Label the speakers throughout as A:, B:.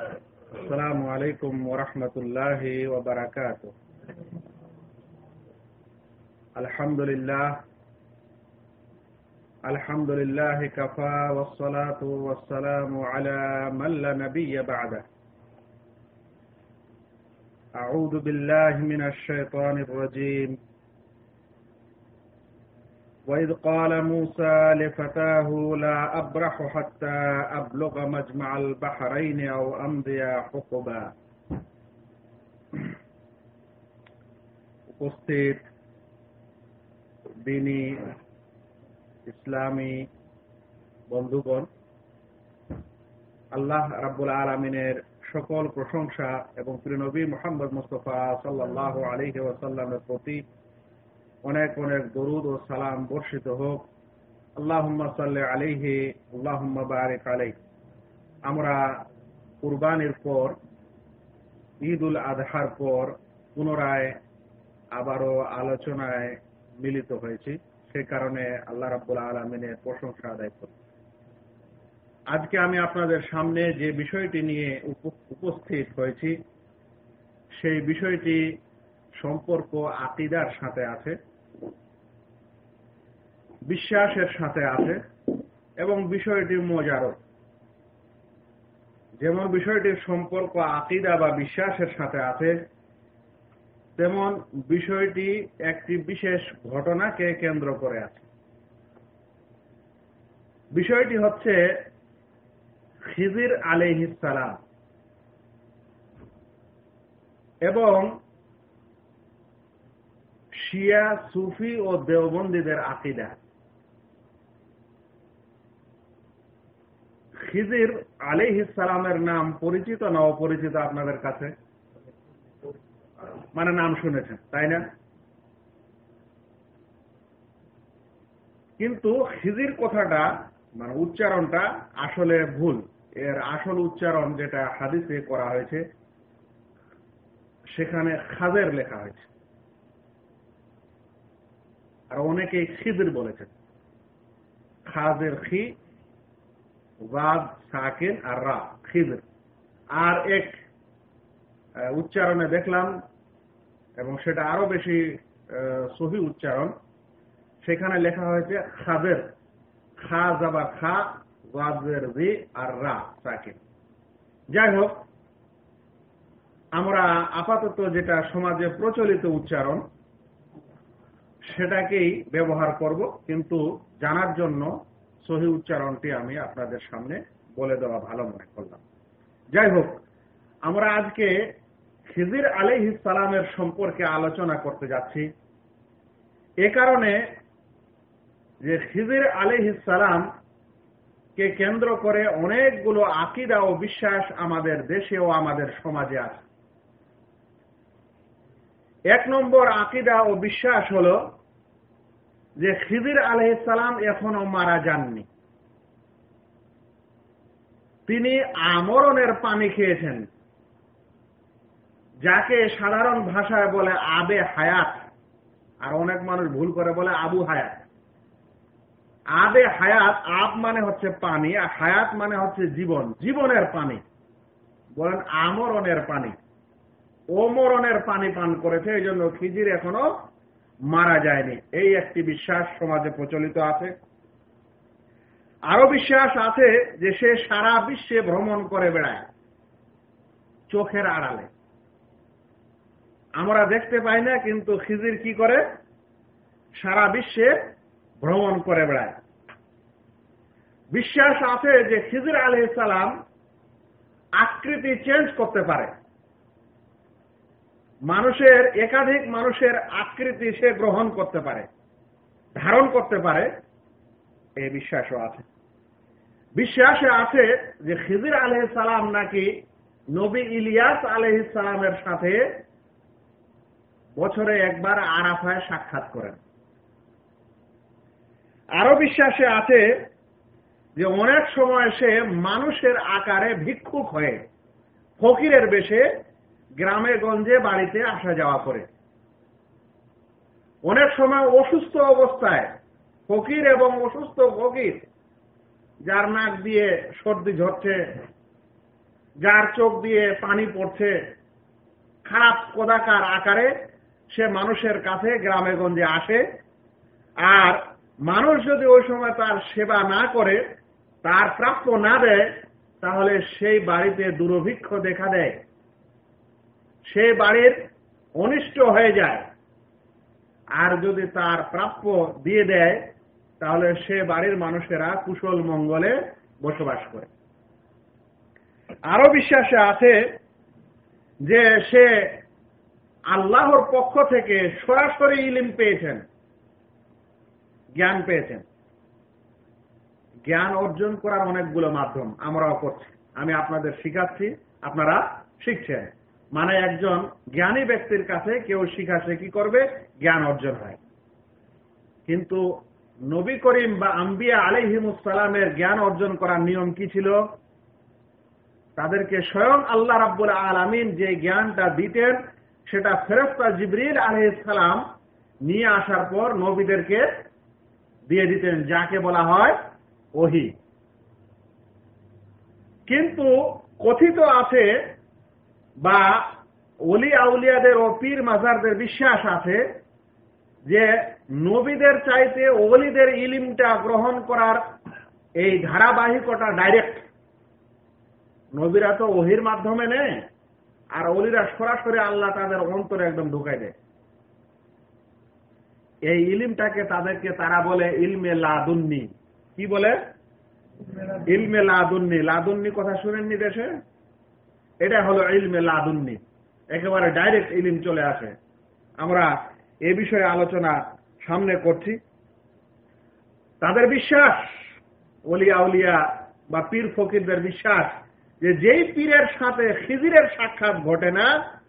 A: السلام عليكم ورحمة الله وبركاته. الحمد لله. الحمد لله كفى والصلاة والسلام على من لا نبي بعده. أعوذ بالله من الشيطان الرجيم. وإذ قال موسى لفتاه لا أبرح حتى أبلغ مجمع البحرين أو أمضي حقبا উপস্থিত দিনী ইসলামী বন্ধুগণ আল্লাহ রাব্বুল আলমিনের সকল প্রশংসা এবং প্রিনবী মোহাম্মদ মুস্তফা সাল্লাহ আলহি ওয়াসাল্লামের প্রতি অনেক অনেক দরুদ ও সালাম বর্ষিত হোক। আল্লাহ সাল্লি আলিহি আল্লাহ বারিক আলাই আমরা কুরবানির পর ঈদ উল আজহার পর পুনরায় আবারও আলোচনায় মিলিত হয়েছি। সে কারণে আল্লাহ রাব্বুল আলমিনের প্রশংসা আদায় করি আজকে আমি আপনাদের সামনে যে বিষয়টি নিয়ে উপস্থিত হয়েছি, সেই বিষয়টি সম্পর্ক আকিদার সাথে আছে। বিশ্বাসের সাথে আছে এবং বিষয়টি মজারত যেমন বিষয়টির সম্পর্ক, আকিদা বা বিশ্বাসের সাথে আছে, তেমন বিষয়টি একটি বিশেষ ঘটনাকে কেন্দ্র করে আছে। বিষয়টি হচ্ছে খিজির আলিহিসালাম এবং শিয়া, সুফি ও দেওবন্দীদের আকিদা। খিজির আলিহিসালামের নাম পরিচিত না অপরিচিত আপনাদের কাছে? মানে নাম শুনেছেন, তাই না? কিন্তু খিজির কথাটা মানে উচ্চারণটা আসলে ভুল। এর আসল উচ্চারণ যেটা হাদিসে করা হয়েছে, সেখানে খাজের লেখা হয়েছে। আর অনেকেই খিজির বলেছেন। খাজের খি ওয়াদ, সাকিন আর রা খিজির আর এক উচ্চারণে দেখলাম, এবং সেটা আরও বেশি সহি উচ্চারণ, সেখানে লেখা হয়েছে খাদের। খা যাবা খা ওয়াজের জি আর রা, সাকিন। যাই হোক, আমরা আপাতত যেটা সমাজে প্রচলিত উচ্চারণ, সেটাকেই ব্যবহার করব, কিন্তু জানার জন্য সহি উচ্চারণটি আমি আপনাদের সামনে বলে দেওয়া ভালো মনে করলাম। যাই হোক, আমরা আজকে খিজির আলিহ সালামের সম্পর্কে আলোচনা করতে যাচ্ছি। এ কারণে যে খিজির আলিহ সালাম কে কেন্দ্র করে অনেকগুলো আকিদা ও বিশ্বাস আমাদের দেশে ও আমাদের সমাজে আছে। এক নম্বর আকিদা ও বিশ্বাস হল যে খিজির আলহ সালাম এখনও মারা যাননি। তিনি আমরণের পানি খেয়েছেন। যাকে সাধারণ ভাষায় বলে আবে হায়াত, আর অনেক মানুষ ভুল করে বলে আবু হায়াত। আবে হায়াত, আব মানে হচ্ছে পানি, আর হায়াত মানে হচ্ছে জীবন, জীবনের পানি। বলেন আমরণের পানি। ওমরণের পানি পান করেছে, এই জন্য খিজির এখনও মারা যায়নি। এই একটি বিশ্বাস সমাজে প্রচলিত আছে। আরও বিশ্বাস আছে যে সে সারা বিশ্বে ভ্রমণ করে বেড়ায়, চোখের আড়ালে। আমরা দেখতে পাই না, কিন্তু খিজির কি করে? সারা বিশ্বে ভ্রমণ করে বেড়ায়। বিশ্বাস আছে যে খিজির আলহ সালাম আকৃতি চেঞ্জ করতে পারে। মানুষের, একাধিক মানুষের আকৃতি সে গ্রহণ করতে পারে, ধারণ করতে পারে এই বিশ্বাসও আছে। বিশ্বাসে আছে যে খিজির আলহ সালাম নাকি নবী ইলিয়াস আলহ সালামের সাথে বছরে একবার আরাফায় সাক্ষাৎ করেন। আরও বিশ্বাসে আছে যে অনেক সময় সে মানুষের আকারে ভিক্ষুক হয়ে, ফকিরের বেশে গ্রামে গঞ্জে বাড়িতে আসা যাওয়া করে। অনেক সময় অসুস্থ অবস্থায় ফকির এবং অসুস্থ ফকির, যার নাক দিয়ে সর্দি ঝরছে, যার চোখ দিয়ে পানি পড়ছে, খারাপ কদাকার আকারে সে মানুষের কাছে গ্রামে গঞ্জে আসে। আর মানুষ যদি ওই সময় তার সেবা না করে, তার প্রাপ্য না দেয়, তাহলে সেই বাড়িতে দুরভিক্ষ দেখা দেয়। সেই বাড়ির অনিষ্ট হয়ে যায়। আর যদি তার প্রাপ্য দিয়ে দেয়, তাহলে সে বাড়ির মানুষেরা কুশল মঙ্গলে বসবাস করে। আরও বিশ্বাসে আছে যে সে আল্লাহর পক্ষ থেকে সরাসরি ইলিম পেয়েছেন, জ্ঞান পেয়েছেন। জ্ঞান অর্জন করার অনেকগুলো মাধ্যম আমরাও করছি। আমি আপনাদের শিখাচ্ছি, আপনারা শিখছেন। মানে একজন জ্ঞানী ব্যক্তির কাছে কেউ শিখাছে কি করবে, জ্ঞান অর্জন হয়। কিন্তু নবী করিম বা আম্বিয়া আলিহিমুসালামের জ্ঞান অর্জন করার নিয়ম কি ছিল? তাদেরকে স্বয়ং আল্লাহ রাব্বুল আলমিন যে জ্ঞানটা দিতেন, সেটা ফেরস্তা জিবরিল আলহিসাম নিয়ে আসার পর নবীদেরকে দিয়ে দিতেন, যাকে বলা হয় ওহি। কিন্তু কথিত আছে বা অলি আউলিয়াদের ও পীর মাজারদের বিশ্বাস আছে যে নবীদের চাইতে অলিদের ইলিমটা গ্রহণ করার এই ধারাবাহিকতা ডাইরেক্ট নবীরা তো ওহির মাধ্যমে নেয়, আর অলিরা সরাসরি আল্লাহ তাদের অন্তরে একদম ঢুকাই দেয়। এই ইলিমটাকে তাদেরকে তারা বলে ইলমে লাদুন্নি। কি বলে? ইলমে লাদুন্নি। লাদুন্নি কথা শুনেননি দেশে? এটা হলো ইলমে লাদুন্নি। একেবারে ডাইরেক্ট ইলিম চলে আসে। আমরা এ বিষয়ে আলোচনা সামনে করছি। তাদের বিশ্বাস অলিয়া উলিয়া বা পীর ফকিরদের বিশ্বাস যে যেই পীরের সাথে খিজিরের সাক্ষাৎ ঘটে না,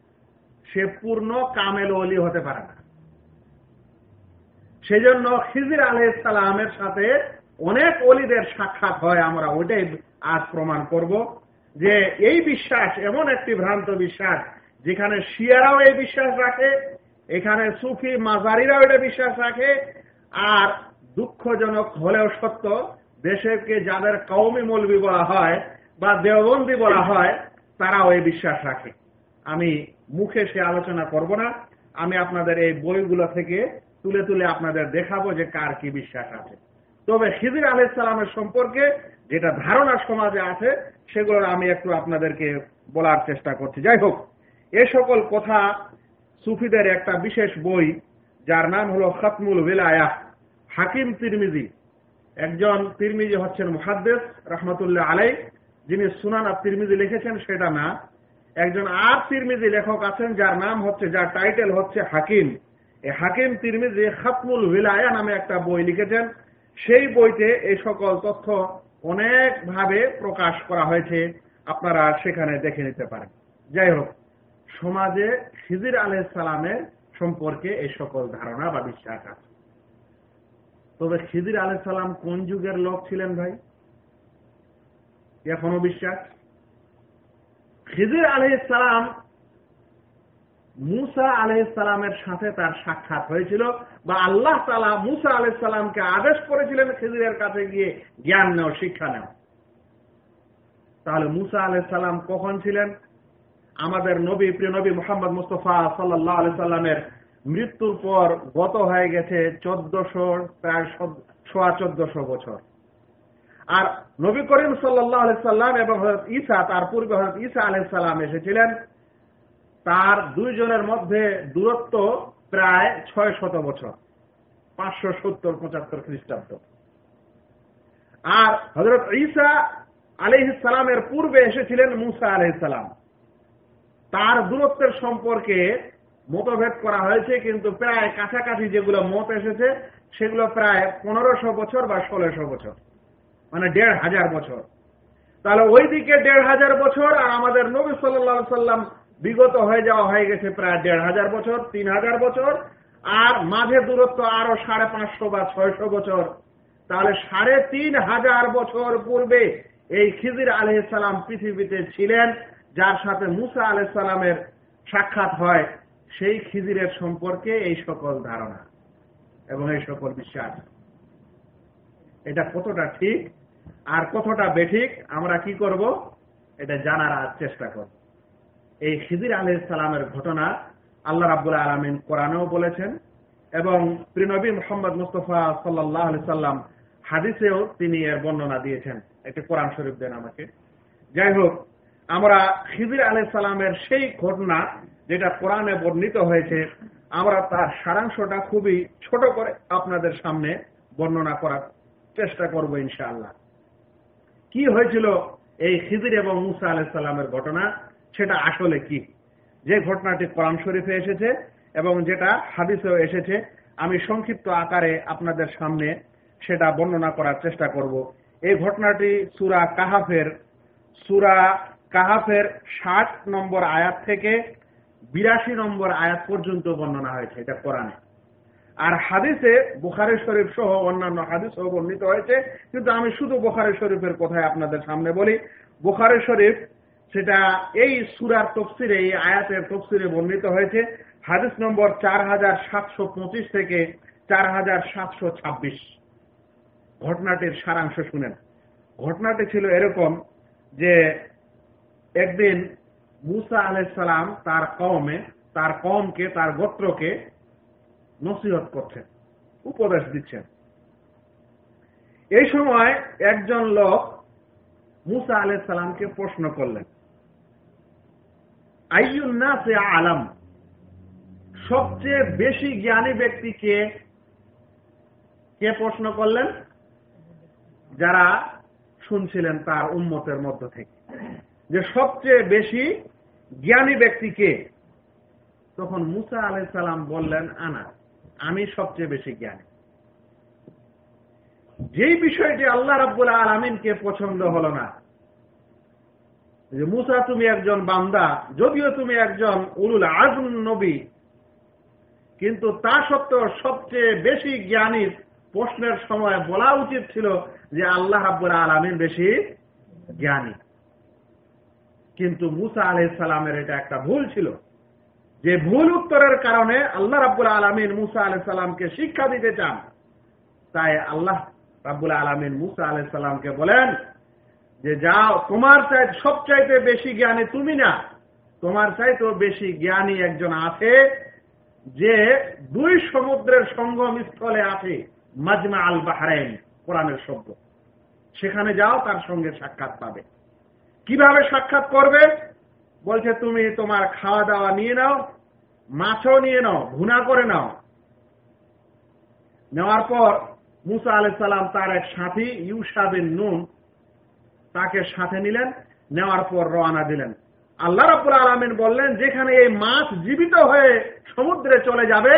A: সে পূর্ণ কামেল অলি হতে পারে না। সেজন্য খিজির আলহামের সাথে অনেক অলিদের সাক্ষাৎ হয়, আমরা ওইটাই আজ প্রমাণ করব। যে এই বিশ্বাস, এমন একটি ভ্রান্ত বিশ্বাস, যেখানে শিয়ারাও এই বিশ্বাস রাখে, এখানে সুফি মাজারিরাও এটা বিশ্বাস রাখে, আর দুঃখজনক হলেও সত্য দেশেরকে যাদের কৌমি মলবি বলা হয় বা দেওবন্দি বলা হয়, তারাও এই বিশ্বাস রাখে। আমি মুখে সে আলোচনা করব না, আমি আপনাদের এই বইগুলো থেকে তুলে তুলে আপনাদের দেখাবো যে কার কি বিশ্বাস আছে। তবে খিজির আলাইসালামের সম্পর্কে যেটা ধারণা সমাজে আছে, সেগুলো আমি একটু আপনাদেরকে বলার চেষ্টা করছি। যাই হোক, এ সকল কথা সুফিদের একটা বিশেষ বই, যার নাম হলো খতমুল বিলায়া হাকিম তিরমিজি। একজন তিরমিজি হচ্ছেন মুহাদ্দেস রহমতুল্লাহ আলাই যিনি সুনান আর তিরমিজি লিখেছেন সেটা না। একজন আর তিরমিজি লেখক আছেন, যার নাম হচ্ছে, যার টাইটেল হচ্ছে হাকিম। এই হাকিম তিরমিজি খতমুল বিলায়া নামে একটা বই লিখেছেন। সেই বইতে এই সকল তথ্য অনেকভাবে প্রকাশ করা হয়েছে। আপনারা সেখানে দেখে নিতে পারেন। যাই হোক, সমাজে খিজির আলহ সালামের সম্পর্কে এই সকল ধারণা বা বিশ্বাস আছে। তবে খিজির আলহ সালাম কোন যুগের লোক ছিলেন ভাই? এখনও বিশ্বাস? খিজির আলহ সালাম মুসা আলহ সালামের সাথে তার সাক্ষাৎ হয়েছিল বা আল্লাহ তালা মুসা আলহিসাল্লামকে আদেশ করেছিলেন খেজিরের কাছে গিয়ে জ্ঞান নেও, শিক্ষা নেও। তাহলে মুসা আলহিসাল্লাম কখন ছিলেন? আমাদের নবী, প্রিয় নবী মোহাম্মদ মুস্তফা সাল্লাহ আলি সাল্লামের মৃত্যুর পর গত হয়ে গেছে চোদ্দশো, প্রায় সোয়া চোদ্দশো বছর। আর নবী করিম সাল্লাহ আলি সাল্লাম এবং হজরত ঈসা, তার পূর্বে হজরত ঈসা আলহিসাল্লাম এসেছিলেন। তার দুইজনের মধ্যে দূরত্ব প্রায় ছয় শত বছর, পাঁচশো সত্তর পঁচাত্তর খ্রিস্টাব্দ। আর হজরত ঈসা আলহিসালামের পূর্বে এসেছিলেন মুসা আলহিসাল্লাম তার দূরত্বের সম্পর্কে মতভেদ করা হয়েছে, কিন্তু প্রায় কাছাকাছি যেগুলো মত এসেছে, সেগুলো প্রায় পনেরোশো বছর বা ষোলোশো বছর মানে দেড় হাজার বছর। তাহলে ওই দিকে দেড় হাজার বছর আর আমাদের নবী সাল্লাহ সাল্লাম বিগত হয়ে যাওয়া হয়ে গেছে প্রায় দেড় হাজার বছর, তিন হাজার বছর, আর মাঝে দূরত্ব আরও সাড়ে পাঁচশো বা ছয়শো বছর। তাহলে সাড়ে তিন হাজার বছর পূর্বে এই খিজির আলহিসাল্লাম পৃথিবীতে ছিলেন, যার সাথে মুসা আলহিসাল্লামের সাক্ষাৎ হয়, সেই খিজিরের সম্পর্কে এই সকল ধারণা এবং এই সকল বিশ্বাস। এটা কতটা ঠিক আর কতটা বেঠিক, আমরা কি করব? এটা জানার চেষ্টা করব। এই খিদির আলহ সালামের ঘটনা আল্লাহ রাবুল আলমিন কোরআনেও বলেছেন এবং প্রিনবী মোহাম্মদ মুস্তফা সাল্লাহ আলি সাল্লাম হাদিসেও তিনি এর বর্ণনা দিয়েছেন। একটি কোরআন শরীফ দেন আমাকে। যাই হোক, আমরা খিদির আলহ সালামের সেই ঘটনা যেটা কোরআনে বর্ণিত হয়েছে, আমরা তার সারাংশটা খুবই ছোট করে আপনাদের সামনে বর্ণনা করার চেষ্টা করব ইনশাআল্লাহ। কি হয়েছিল এই খিদির এবং মুসা আলাইসাল্লামের ঘটনা? সেটা আসলে কি? যে ঘটনাটি কোরআন শরীফে এসেছে এবং যেটা হাদিসেও এসেছে, আমি সংক্ষিপ্ত আকারে আপনাদের সামনে সেটা বর্ণনা করার চেষ্টা করব। এই ঘটনাটি সুরা কাহাফের সুরা কাহাফের ষাট নম্বর আয়াত থেকে বিরাশি নম্বর আয়াত পর্যন্ত বর্ণনা হয়েছে এটা কোরআনে। আর হাদিসে বুখারি শরীফ সহ অন্যান্য হাদিস বর্ণিত হয়েছে, কিন্তু আমি শুধু বুখারি শরীফের কথায় আপনাদের সামনে বলি। বুখারি শরীফ সেটা এই সুরার তফসিরে, এই আয়াতের তফসিরে বর্ণিত হয়েছে। হাদিস নম্বর চার হাজার সাতশো পঁচিশ থেকে চার হাজার সাতশো ছাব্বিশ। ঘটনাটির সারাংশ শুনেন। ঘটনাটি ছিল এরকম যে একদিন মুসা আলাইসালাম তার কমে তার কমকে তার গোত্রকে নসিহত করছেন, উপদেশ দিচ্ছেন। এই সময় একজন লোক মুসা আলাইসালামকে প্রশ্ন করলেন আইয়ুন্না সে আলম। সবচেয়ে বেশি জ্ঞানী ব্যক্তিকে কে? প্রশ্ন করলেন? যারা শুনছিলেন তার উন্মতের মধ্য থেকে। যে সবচেয়ে বেশি জ্ঞানী ব্যক্তিকে তখন মুসা আলাই সালাম বললেন, আনা, আমি সবচেয়ে বেশি জ্ঞানী। যেই বিষয়টি আল্লাহ রাব্বুল আলমিনকে পছন্দ হলো না যে মুসা তুমি একজন বান্দা, যদিও তুমি একজন উলুল আজম নবী, কিন্তু তা সত্ত্বেও সবচেয়ে বেশি জ্ঞানী প্রশ্নের সময় বলা উচিত ছিল যে আল্লাহ রাব্বুল আলমিন বেশি জ্ঞানী। কিন্তু মুসা আলহ সালামের এটা একটা ভুল ছিল। যে ভুল উত্তরের কারণে আল্লাহ রাব্বুল আলমিন মুসা আলহ সালামকে শিক্ষা দিতে চান, তাই আল্লাহ রাব্বুল আলমিন মুসা আলহ সালামকে বলেন যে যাও, তোমার চাই সবচাইতে বেশি জ্ঞানী তুমি না। তোমার চাইতেও বেশি জ্ঞানী একজন আছে, যে দুই সমুদ্রের সঙ্গম স্থলে আছে, মাজমা আল বাহারাইন, কোরআনের শব্দ। সেখানে যাও, তার সঙ্গে সাক্ষাৎ পাবে। কীভাবে সাক্ষাৎ করবে? বলছে, তুমি তোমার খাওয়া দাওয়া নিয়ে নাও, মাছও নিয়ে নাও, ভুনা করে নাও। নেওয়ার পর মুসা আলাই তার এক সাথী ইউসাবিন নুন তাকে সাথে নিলেন, নেওয়ার পর রওনা দিলেন। আল্লাহ রাবুল আলমিন বললেন, যেখানে এই মাছ জীবিত হয়ে সমুদ্রে চলে যাবে,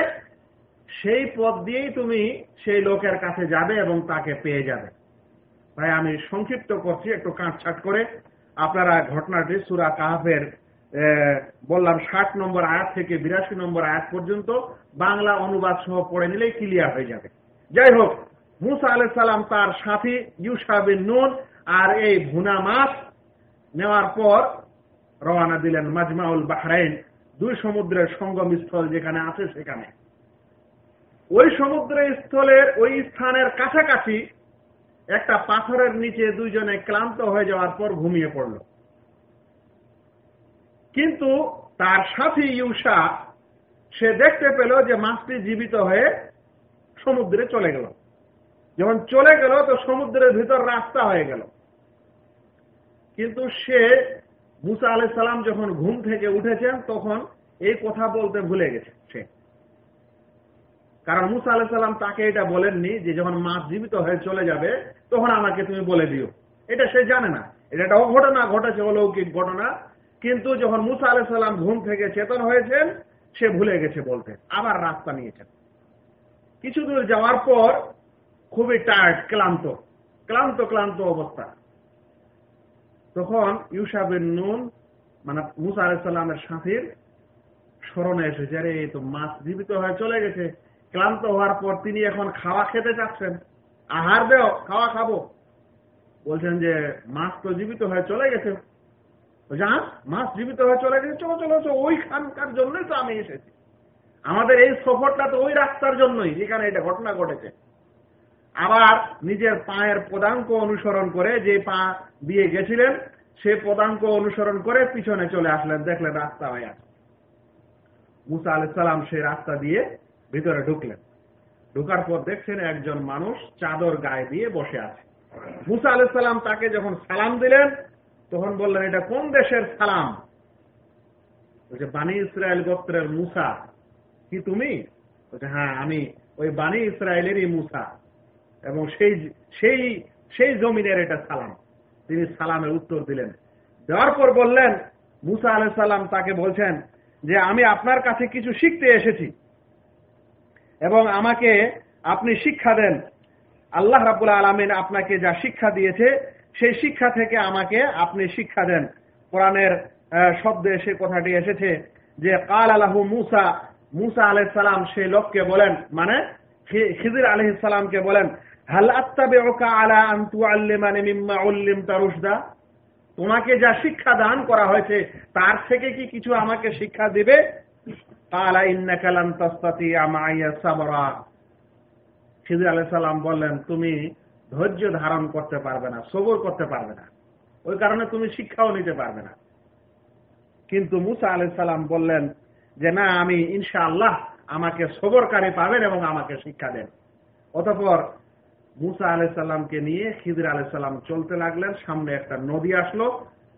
A: সেই পথ দিয়েই তুমি সেই লোকের কাছে যাবে এবং তাকে পেয়ে যাবে। তাই আমি সংক্ষিপ্ত করছি, একটু কাঁটছাট করে। আপনারা ঘটনাটি সুরা কাহাফের বললাম ষাট নম্বর আয়াত থেকে বিরাশি নম্বর আয়াত পর্যন্ত বাংলা অনুবাদ সহ পড়ে নিলেই ক্লিয়ার হয়ে যাবে। যাই হোক, মুসা আলাই সালাম তার সাথী ইউসাবিন নুন আর এই ভুনা মাছ নেওয়ার পর রওনা দিলেন মাজমাউল বাহরাইন, দুই সমুদ্রের সঙ্গম স্থল যেখানে আছে সেখানে। ওই সমুদ্র স্থলের ওই স্থানের কাছাকাছি একটা পাথরের নিচে দুইজনে ক্লান্ত হয়ে যাওয়ার পর ঘুমিয়ে পড়ল। কিন্তু তার সাথী ইউসা, সে দেখতে পেল যে মাছটি জীবিত হয়ে সমুদ্রে চলে গেল। যখন চলে গেল, তো সমুদ্রের ভিতর রাস্তা হয়ে গেল। কিন্তু সে মুসা আলাই সালাম যখন ঘুম থেকে উঠেছেন, তখন এই কথা বলতে ভুলে গেছে সে। কারণ মুসা আলাহ সাল্লাম তাকে এটা বলেননি যে যখন মাছ জীবিত হয়ে চলে যাবে, তখন আমাকে তুমি বলে দিও। এটা সে জানে না। এটা একটা অঘটনা ঘটেছে, অলৌকিক ঘটনা। কিন্তু যখন মুসা আলাহ সাল্লাম ঘুম থেকে চেতন হয়েছেন, সে ভুলে গেছে বলতে। আবার রাস্তা নিয়েছেন। কিছু দূর যাওয়ার পর খুবই টায়ার্ড ক্লান্ত। ক্লান্ত ক্লান্ত অবস্থা। তখন ইউসাবিন নুন মানে মুসা আলাহিসাল্লামের সাথীর স্মরণে এসেছে, আরে তো মাছ জীবিত হয়ে চলে গেছে। ক্লান্ত হওয়ার পর তিনি এখন খাওয়া খেতে চাচ্ছেন। আহার দেও, খাওয়া খাব। বলছেন যে, মাছ তো জীবিত হয়ে চলে গেছে। যা মাছ জীবিত হয়ে চলে গেছে। চলো চলো চলো, ওইখানকার জন্যই তো আমি এসেছি। আমাদের এই সফরটা তো ওই রাস্তার জন্যই, যেখানে এটা ঘটনা ঘটেছে। আবার নিজের পায়ের পদাঙ্ক অনুসরণ করে যে পা দিয়ে গেছিলেন, সে পদাঙ্ক অনুসরণ করে পিছনে চলে আসলেন। দেখলেন রাস্তা হয়ে আছে। মুসা আলাইসাল্লাম সেই রাস্তা দিয়ে ভিতরে ঢুকলেন। ঢুকার পর দেখছেন একজন মানুষ চাদর গায়ে দিয়ে বসে আছে। মুসা আলাইসাল্লাম তাকে যখন সালাম দিলেন, তখন বললেন, এটা কোন দেশের সালাম? বলছে বাণী ইসরায়েল গোত্রের মুসা। কি তুমি? বলছে হ্যাঁ আমি। ওই বাণী ইসরায়েলেরই মুসা। এবং সেই সেই সেই জমিনের এটা সালাম। তিনি সালামের উত্তর দিলেন। দেওয়ার পর বললেন, মুসা আলাই সাল্লাম তাকে বলছেন যে, আমি আপনার কাছে কিছু শিখতে এসেছি এবং আমাকে আপনি শিক্ষা দেন। আল্লাহ রাবুল আলমিন আপনাকে যা শিক্ষা দিয়েছে, সেই শিক্ষা থেকে আমাকে আপনি শিক্ষা দেন। কোরআনের শব্দে সে কথাটি এসেছে যে, কাল আলাহু মুসা মুসা আলাহ সালাম সেই লোককে বলেন মানে খিদির আলহ সালামকে বলেন হাল আত্তাবে ওকা আলা আন্তু আল্লিমানে মিম্মা উল্লিম তারুসদা তোমাকে যা শিক্ষা দান করা হয়েছে, তার থেকে কি কিছু আমাকে শিক্ষা দিবে? কালা ইন্নাকা লান তাস্তাতিয়া মাইয়া সাবরা খিদির আলাইহিস সালাম বললেন, তুমি ধৈর্য ধারণ করতে পারবে না, সবর করতে পারবে না। ওই কারণে তুমি শিক্ষাও নিতে পারবে না। কিন্তু মুসা আলাইহিস সালাম বললেন যে, না, আমি ইনশাআল্লাহ আমাকে সবরকারী পাবেন এবং আমাকে শিক্ষা দেন। অতঃপর মুসা আলাইসাল্লামকে নিয়ে খিদির আলাইসাল্লাম চলতে লাগলেন, সামনে একটা নদী আসলো।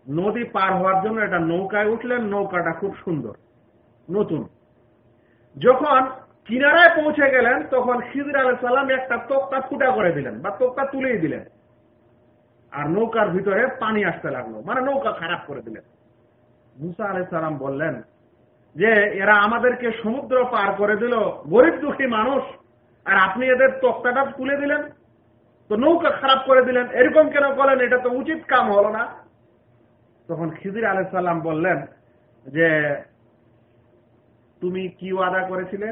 A: নদী পার হওয়ার জন্য একটা নৌকায় উঠলেন, নৌকাটা খুব সুন্দর, নতুন। যখন কিনারায় পৌঁছে গেলেন, তখন খিদির আলাইসাল্লাম একটা তোক্তা ফুটা করে দিলেন, বা তোক্তা তুলেই দিলেন। আর নৌকার ভিতরে পানি আসতে লাগল মানে নৌকা খারাপ করে দিলেন। মুসা আলাইসাল্লাম বললেন যে, এরা আমাদেরকে সমুদ্র পার করে দিল, গরিব দুঃখী মানুষ, আর আপনি এদের তক্তাটা তুলে দিলেন। তো নৌকা খারাপ করে দিলেন, এরকম কেন করলেন এটা তো উচিত কাম হলো না। তখন খিদির আলাইসাল্লাম বললেন যে, তুমি কি ওয়াদা করেছিলে?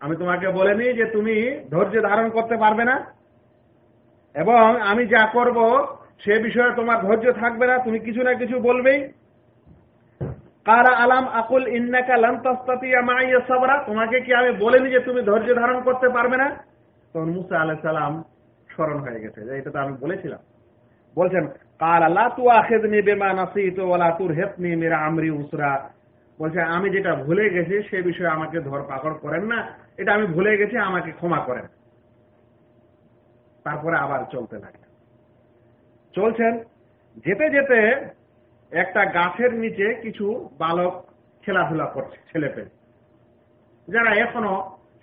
A: আমি তোমাকে বলেনি যে তুমি ধৈর্য ধারণ করতে পারবে না। এবং আমি যা করব, সে বিষয়ে তোমার ধৈর্য থাকবে না, তুমি কিছু না কিছু বলবেই। কারা আলাম আকুল ইন্নাকা লাম তাস্তাতিয়া মাইয়া সাবরা। তোমাকে কি আমি বলিনি যে তুমি ধৈর্য ধারণ করতে পারবে না? তখন মুসা আলাইহিস সালাম স্মরণ হয়ে গেছে এটা তো আমি বলেছিলাম। বলছেন, কাল আল্লাহ তু আখেদনি বেমা নাসিতু ওয়ালা তুরহিবনি মিরা আমরি উসরা। বলছে, আমি যেটা ভুলে গেছি সে বিষয়ে আমাকে ধর পাকড় করেন না, এটা আমি ভুলে গেছি, আমাকে ক্ষমা করেন। তারপরে আবার চলতে লাগে চলছেন, যেতে যেতে একটা গাছের নিচে কিছু বালক খেলাধুলা করছে, ছেলে পেলে। যারা এখনও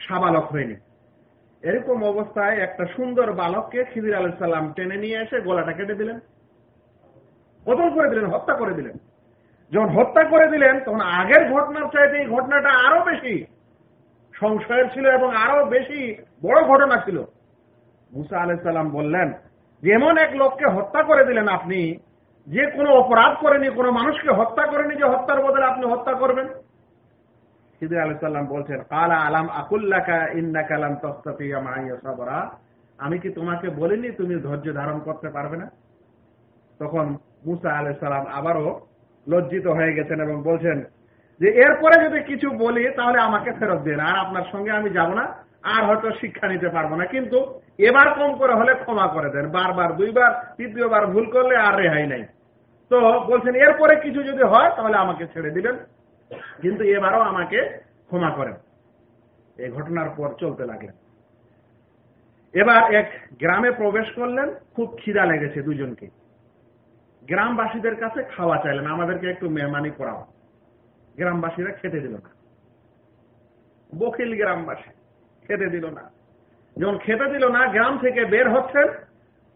A: সাবালক হয়নি। এরকম অবস্থায় একটা সুন্দর বালককে খিদির আলাইসাল্লাম টেনে নিয়ে এসে গলাটা কেটে দিলেন। কতল করে দিলেন, হত্যা করে দিলেন। যখন হত্যা করে দিলেন, তখন আগের ঘটনার চাইতে এই ঘটনাটা আরও বেশি সংশয়ের ছিল এবং আরও বেশি বড় ঘটনা ছিল। মুসা আলাইসাল্লাম বললেন, যে এমন এক লোককে হত্যা করে দিলেন আপনি, যে কোনো অপরাধ করেনি, কোনো মানুষকে হত্যা করেনি যে হত্যার বদলে আপনি হত্যা করবেন? খিদির আলহ সাল্লাম বলছেন, কালা আলাম আকুল্লাকা ইন্না কালাম তস্তাফিয়া মাইয়া সাবরা। আমি কি তোমাকে বলিনি তুমি ধৈর্য ধারণ করতে পারবে না? তখন মুসা আলহ সালাম আবারও লজ্জিত হয়ে গেছেন এবং বলছেন, যে এরপরে যদি কিছু বলি তাহলে আমাকে ফেরত দিন, আর আপনার সঙ্গে আমি যাব না, আর হয়তো শিক্ষা নিতে পারব না। কিন্তু এবার কম করে হলে ক্ষমা করে দেন। বারবার, দুইবার, তৃতীয়বার ভুল করলে আর রেহাই নাই। তো বলছেন, এরপরে কিছু যদি হয় তাহলে আমাকে ছেড়ে দিবেন। কিন্তু এবারও আমাকে ক্ষমা করেন। এই ঘটনার পর চলতে লাগলেন। এবার এক গ্রামে প্রবেশ করলেন, খুব খিদা লেগেছে দুজনকে। গ্রামবাসীদের কাছে খাওয়া চাইলেন, আমাদেরকে একটু মেহমানি করাও। গ্রামবাসীরা খেতে দিল না। বকিল গ্রামবাসী, খেতে দিল না। যখন খেতে দিল না, গ্রাম থেকে বের হচ্ছেন,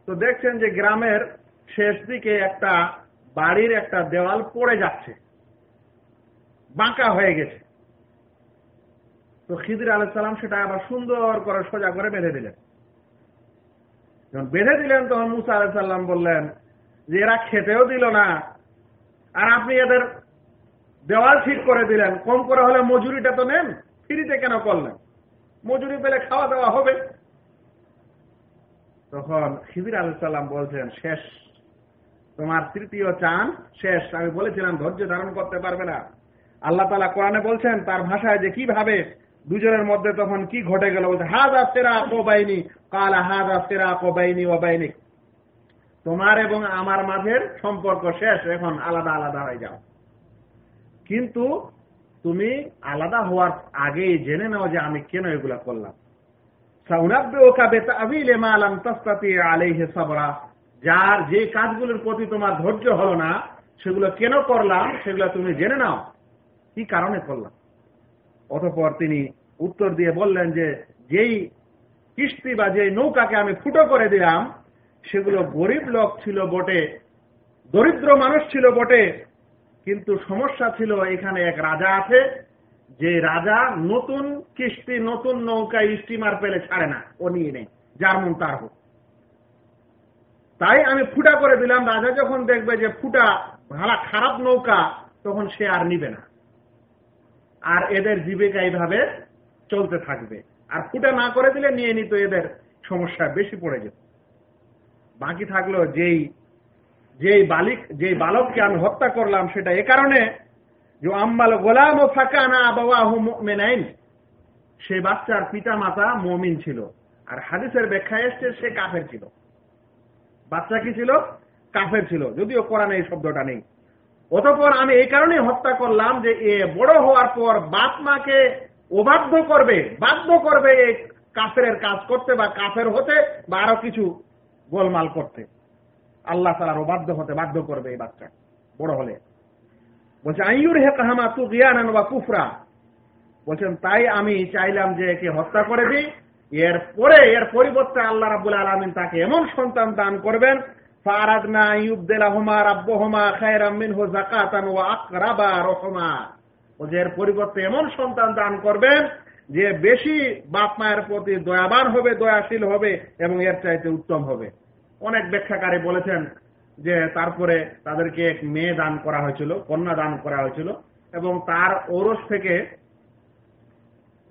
A: তো দেখছেন যে গ্রামের শেষ দিকে একটা বাড়ির একটা দেওয়াল পড়ে যাচ্ছে। বাঁকা হয়ে গেছে। তো খিদির আলাইসালাম সেটা আবার সুন্দর করে সোজা করে বেঁধে দিলেন। যখন বেঁধে দিলেন, তখন মুসা আলাইসাল্লাম বললেন যে, এরা খেতেও দিল না। আর আপনি এদের দেওয়াল ঠিক করে দিলেন। কম করে হলে মজুরিটা তো নেন। ফ্রিতে কেন করলেন? মজুরি পেলে খাওয়া দাওয়া হবে। তখন খিদির আলাইসাল্লাম বলছেন, শেষ। তোমার তৃতীয় চান শেষ। আমি বলেছিলাম, ধৈর্য ধারণ করতে পারবে না। আল্লাহ তালা কোরআনে বলছেন, তার ভাষায় যে কীভাবে দুজনের মধ্যে তখন কি ঘটে গেল? বলছে হাজা সেরা কো বাইনি। কালা হাজা বাইনি ও বাইনি। তোমার এবং আমার মাঝের সম্পর্ক শেষ, এখন আলাদা আলাদা হয়ে যাও। কিন্তু তুমি আলাদা হওয়ার আগেই জেনে নাও যে আমি কেন এগুলা করলাম। যার যে কাজগুলোর প্রতি তোমার ধৈর্য হলো না, সেগুলো কেন করলাম, সেগুলো তুমি জেনে নাও। কি কারণে করলাম? অতপর তিনি উত্তর দিয়ে বললেন যে, যেই কিস্তি বা যেই নৌকাকে আমি ফুটো করে দিলাম, সেগুলো গরিব লোক ছিল বটে, দরিদ্র মানুষ ছিল বটে, কিন্তু সমস্যা ছিল এখানে এক রাজা আছে, যে রাজা নতুন কিস্তি, নতুন নৌকা স্টিমার পেলে ছাড়ে না, ও নিয়ে নেই, যার মন তার হোক। তাই আমি ফুটা করে দিলাম, রাজা যখন দেখবে যে ফুটা ভাড়া খারাপ নৌকা, তখন সে আর নিবে না। আর এদের জীবিকা এইভাবে চলতে থাকবে। আর ফুটা না করে দিলে নিয়ে নিত এদের সমস্যা বেশি পড়ে যেত। বাকি থাকল যেই যেই বালিক, যেই বালককে আমি হত্যা করলাম সেটা এ কারণে যে আম্বাল গোলাম ও ফাঁকা না বাবাহু মেনাইন সেই বাচ্চার পিতা মাতা মমিন ছিল। আর হাদিসের ব্যাখ্যা এসছে সে কাফের ছিল। বাচ্চা কি ছিল? কাফের ছিল। যদিও কোরআনে এই শব্দটা নেই। অতপর আমি এই কারণে হত্যা করলাম যে এ বড় হওয়ার পর বাপ মাকে অবাধ্য করবে, বাধ্য করবে কাফের কাজ করতে বা কাফের হতে বা আরও কিছু গোলমাল করতে। আল্লাহ তালার অবাধ্য হতে বাধ্য করবে এই বাচ্চা, বড় হলে। বলছে আইয়ুর হে কাহামা তু জ্ঞান বা কুফরা? বলছেন, তাই আমি চাইলাম যে একে হত্যা করে দিই। এর পরে এর পরিবর্তে আল্লাহ রাবুল আলমিন তাকে এমন সন্তান দান করবেন রাব্বহুমা খায়রাম মিনহু যাকাতান ওয়া আকরাবা রহমা বলছে এর পরিবর্তে এমন সন্তান দান করবেন, যে বেশি বাপ মায়ের প্রতি দয়াবান হবে, দয়াশীল হবে এবং এর চাইতে উত্তম হবে। অনেক ব্যাখ্যাকারী বলেছেন যে তারপরে তাদেরকে এক মেয়ে দান করা হয়েছিল, কন্যা দান করা হয়েছিল এবং তার ওরস থেকে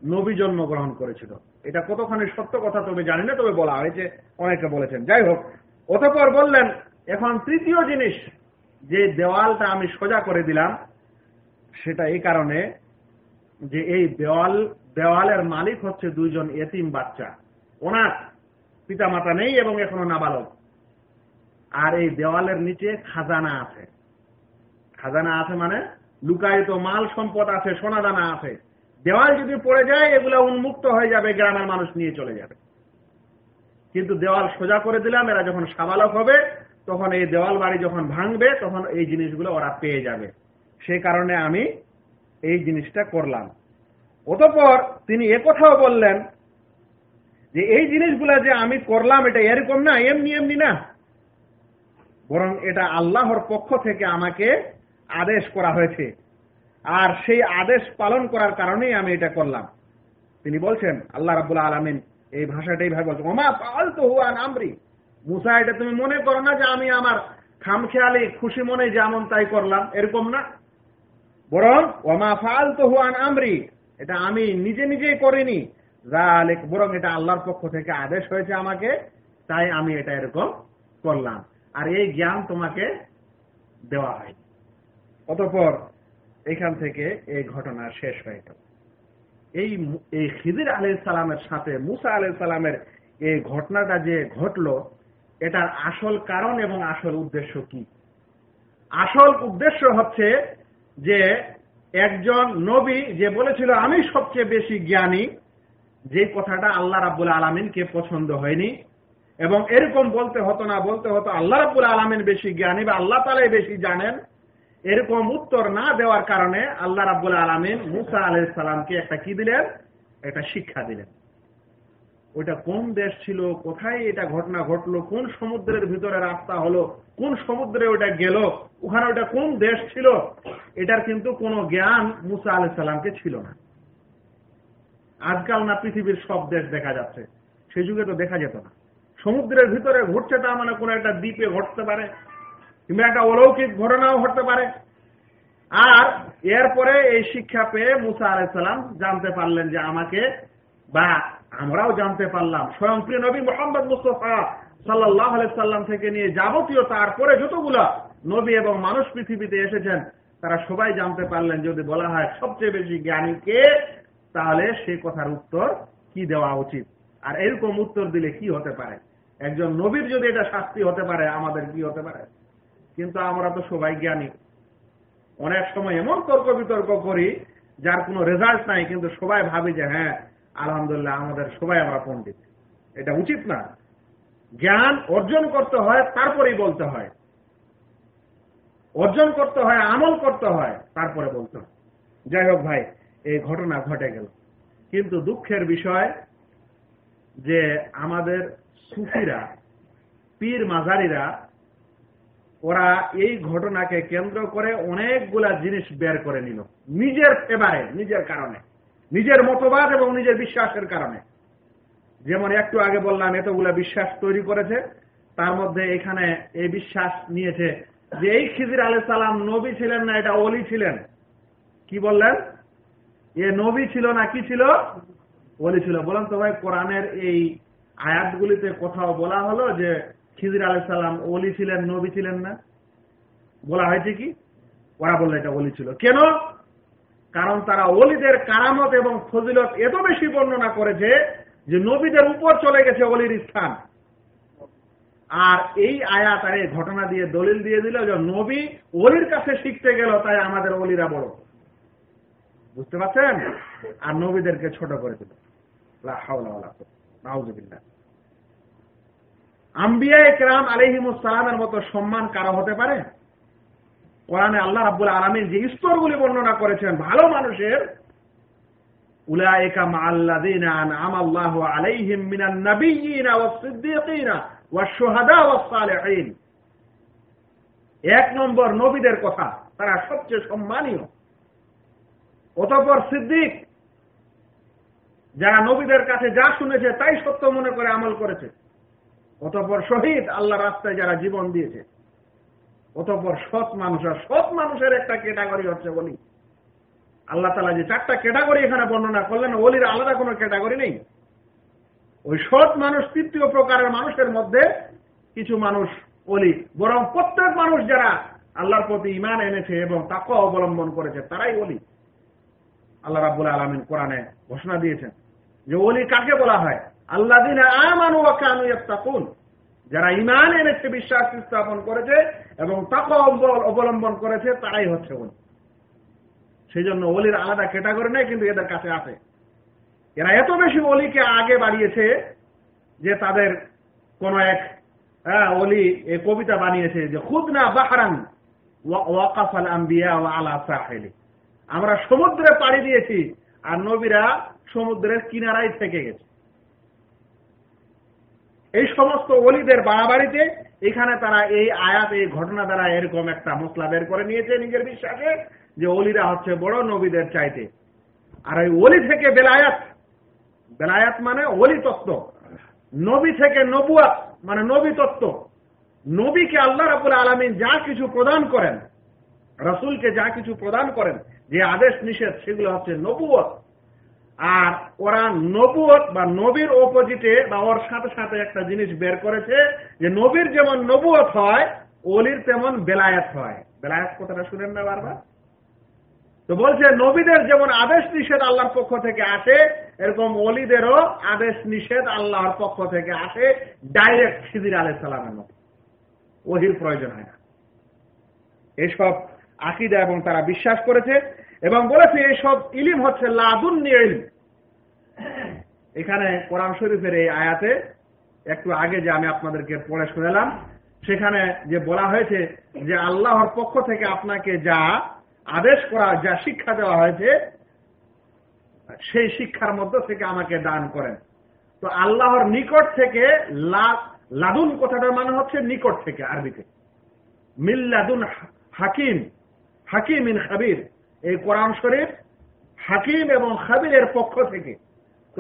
A: নবী জন্মগ্রহণ করেছিল। এটা কতখানি সত্য কথা তবে জানি না, তবে বলা হয়েছে, অনেকে বলেছেন। যাই হোক অতপর বললেন, এখন তৃতীয় জিনিস যে দেওয়ালটা আমি সোজা করে দিলাম, সেটা এই কারণে যে এই দেওয়াল, দেওয়ালের মালিক হচ্ছে দুইজন এতিম বাচ্চা। ওনার পিতা মাতা নেই এবং এখনও নাবালক। আর এই দেওয়ালের নিচে খাজানা আছে। খাজানা আছে মানে লুকায়িত মাল সম্পদ আছে, সোনাদানা আছে। দেওয়াল যদি পড়ে যায়, এগুলো উন্মুক্ত হয়ে যাবে, গ্রামের মানুষ নিয়ে চলে যাবে। কিন্তু দেওয়াল সোজা করে দিলাম, এরা যখন সাবালক হবে, তখন এই দেওয়াল বাড়ি যখন ভাঙবে, তখন এই জিনিসগুলো ওরা পেয়ে যাবে। সেই কারণে আমি এই জিনিসটা করলাম। অতপর তিনি কথাও বললেন যে, এই জিনিসগুলা যে আমি করলাম, এটা এরকম না, এমনি এমনি না। বরং এটা আল্লাহর পক্ষ থেকে আমাকে আদেশ করা হয়েছে। আর সেই আদেশ পালন করার কারণেই আমি এটা করলাম। তিনি বলছেন, আল্লাহ রাবুল্লাহ আলমিন এই ভাষাটাই এইভাবে বলছেন ওমা পাল তো হুয়ান মুসা, এটা তুমি মনে করো না যে আমি আমার খামখেয়ালি খুশি মনে যেমন তাই করলাম? এরকম না। বরং, ওমা ফাল তো হুয়ান আমরি। এটা আমি নিজে নিজেই করিনি। জালেক বরং এটা আল্লাহর পক্ষ থেকে আদেশ হয়েছে আমাকে, তাই আমি এটা এরকম করলাম। আর এই জ্ঞান তোমাকে দেওয়া হয় অতপর এখান থেকে এই ঘটনা শেষ হয়ে গেল। এই এই খিদির আলহ সালামের সাথে, মুসা আলহ সালামের এই ঘটনাটা যে ঘটল, এটার আসল কারণ এবং আসল উদ্দেশ্য কি? আসল উদ্দেশ্য হচ্ছে যে একজন নবী যে বলেছিল, আমি সবচেয়ে বেশি জ্ঞানী যে কথাটা আল্লাহ রাবুল আলমিনকে পছন্দ হয়নি, এবং এরকম বলতে হতো না, বলতে হতো আল্লাহ রাবুল আলমিন বেশি জ্ঞানী বা আল্লাহ তালাই বেশি জানেন এরকম উত্তর না দেওয়ার কারণে আল্লাহ রাবুল আলমিন মুসা আলহ সালামকে একটা কি দিলেন? একটা শিক্ষা দিলেন। ওইটা কোন দেশ ছিল? কোথায় এটা ঘটনা ঘটলো? কোন সমুদ্রের ভিতরে রাস্তা হলো? কোন সমুদ্রে ওটা গেল? ওখানে ওটা কোন দেশ ছিল? এটার কিন্তু কোনো জ্ঞান মুসা আলহ সালামকে ছিল না। আজকাল না পৃথিবীর সব দেশ দেখা যাচ্ছে। সেই যুগে তো দেখা যেত না। সমুদ্রের ভিতরে ঘটছে তা মানে কোনো একটা দ্বীপে ঘটতে পারে। কিংবা একটা অলৌকিক ঘটনাও ঘটতে পারে। আর এরপরে এই শিক্ষা পেয়ে মুসা আলাইসাল্লাম জানতে পারলেন যে আমাকে বা আমরাও জানতে পারলাম স্বয়ং প্রিয় নবী মোহাম্মদ মুস্তফা সাল্লাহ সাল্লাম থেকে নিয়ে যাবতীয় তারপরে যতগুলা নবী এবং মানুষ পৃথিবীতে এসেছেন, তারা সবাই জানতে পারলেন যদি বলা হয় সবচেয়ে বেশি জ্ঞানী কে, তাহলে সে কথার উত্তর কি দেওয়া উচিত? আর এরকম উত্তর দিলে কি হতে পারে? একজন নবীর যদি এটা শাস্তি হতে পারে, আমাদের কি হতে পারে? কিন্তু আমরা তো সবাই জ্ঞানী। অনেক সময় এমন তর্ক বিতর্ক করি, যার কোনো রেজাল্ট নাই, কিন্তু সবাই ভাবি যে হ্যাঁ আলহামদুলিল্লাহ আমাদের সবাই আমরা পণ্ডিত। এটা উচিত না। জ্ঞান অর্জন করতে হয়, তারপরেই বলতে হয়। অর্জন করতে হয়, আমল করতে হয়, তারপরে বলতে হয়। যাই হোক ভাই, এই ঘটনা ঘটে গেল। কিন্তু দুঃখের বিষয় যে আমাদের সুফিরা, পীর মাঝারিরা ওরা এই ঘটনাকে কেন্দ্র করে অনেকগুলা জিনিস বের করে নিল। নিজের ফেভারে নিজের কারণে। নিজের মতবাদ এবং নিজের বিশ্বাসের কারণে। যেমন একটু আগে বললাম, এতগুলা বিশ্বাস তৈরি করেছে। তার মধ্যে এখানে এই বিশ্বাস নিয়েছে যে এই খিজির আলহ সালাম নবী ছিলেন না, এটা অলি ছিলেন। কি বললেন? এ নবী ছিল না, কি ছিল? অলি ছিল। বলেন তো ভাই, কোরআনের এই আয়াতগুলিতে কোথাও বলা হলো যে খিজির আলহ সালাম অলি ছিলেন, নবী ছিলেন না। বলা হয়েছে কি? ওরা বলল, এটা অলি ছিল। কেন? কারণ তারা অলিদের কারামত এবং ফজিলত এত বেশি বর্ণনা করেছে যে নবীদের উপর চলে গেছে অলির স্থান। আর এই আয়াত, আর এই ঘটনা দিয়ে দলিল দিয়ে দিল যে নবী অলির কাছে শিখতে গেল, তাই আমাদের অলিরা বড়। বুঝতে পারছেন? আর নবীদেরকে ছোট করে দিল। আম্বিয়া একরাম আলহিমুসালামের মতো সম্মান কারও হতে পারে? কোরআনে আল্লাহ রাব্বুল আলমিন যে স্তরগুলি বর্ণনা করেছেন, ভালো মানুষের এক নম্বর নবীদের কথা, তারা সবচেয়ে সম্মানীয়। অতঃপর সিদ্দিক, যারা নবীদের কাছে যা শুনেছে তাই সত্য মনে করে আমল করেছে। অতঃপর শহীদ আল্লাহ রাস্তায় যারা জীবন দিয়েছে। অতঃপর সৎ মানুষ, আর সৎ মানুষের একটা ক্যাটাগরি হচ্ছে বলি আল্লাহ তালা যে চারটা ক্যাটাগরি এখানে বর্ণনা করলেন, ওলির আলাদা কোনো ক্যাটাগরি নেই। ওই সৎ মানুষ তৃতীয় প্রকারের মানুষের মধ্যে কিছু মানুষ অলি বরং প্রত্যেক মানুষ যারা আল্লাহর প্রতি ইমান এনেছে এবং তাকে অবলম্বন করেছে, তারাই অলি আল্লাহ রাবুল আলমিন কোরআনে ঘোষণা দিয়েছেন যে অলি কাকে বলা হয়? আল্লাহ দিন আমানু তাকুন যারা ইমান এনেছে, বিশ্বাস স্থাপন করেছে এবং তাকে অবলম্বন করেছে, তারাই হচ্ছে অলি সেই জন্য অলির আলাদা ক্যাটাগরি নেই, কিন্তু এদের কাছে আছে। এরা এত বেশি অলিকে আগে বাড়িয়েছে যে তাদের কোন এক হ্যাঁ অলি এই কবিতা বানিয়েছে যে খুদ না বাহারান ওয়াকাফাল আম্বিয়া ও আলা সাহেলি। আমরা সমুদ্রে পাড়ি দিয়েছি, আর নবীরা সমুদ্রের কিনারায় থেকে গেছে। এই সমস্ত অলিদের বাড়াবাড়িতে এখানে তারা এই আয়াত, এই ঘটনা দ্বারা এরকম একটা মশলা বের করে নিয়েছে নিজের বিশ্বাসে যে অলিরা হচ্ছে বড় নবীদের চাইতে। আর ওই অলি থেকে বেলায়াত বেলায়াত মানে অলি তত্ত্ব নবী থেকে নবুয়াত মানে নবী তত্ত্ব নবীকে আল্লাহ রাবুল আলমিন যা কিছু প্রদান করেন, রসুলকে যা কিছু প্রদান করেন, যে আদেশ নিষেধ, সেগুলো হচ্ছে নবুয়ত। আর ওরা নবুয়ত বা নবীর অপোজিটে বা ওর সাথে সাথে একটা জিনিস বের করেছে যে নবীর যেমন নবুয়ত হয়, অলির তেমন বেলায়াত হয়। বেলায়াত কথাটা শুনেন না বারবার? তো বলছে, নবীদের যেমন আদেশ নিষেধ আল্লাহর পক্ষ থেকে আসে, এরকম অলিদেরও আদেশ নিষেধ আল্লাহর পক্ষ থেকে আসে ডাইরেক্ট সিদির আলহ সালামের মতো। ওহির প্রয়োজন হয় না। এসব আকিদা এবং তারা বিশ্বাস করেছে এবং বলেছে এইসব ইলিম হচ্ছে লাদুন ইলিম। এখানে কোরআন শরীফের এই আয়াতে একটু আগে যে আমি আপনাদেরকে পড়ে শুনেলাম, সেখানে যে বলা হয়েছে যে আল্লাহর পক্ষ থেকে আপনাকে যা আদেশ করা, যা শিক্ষা দেওয়া হয়েছে, সেই শিক্ষার মধ্য থেকে আমাকে দান করেন। তো আল্লাহর নিকট থেকে লাদুন কথাটার মানে হচ্ছে নিকট থেকে, আরবিতে। মিল্লাদুন হাকিম হাকিম ইন হাবির এই কোরআন শরীফ হাকিম এবং হাবিরের পক্ষ থেকে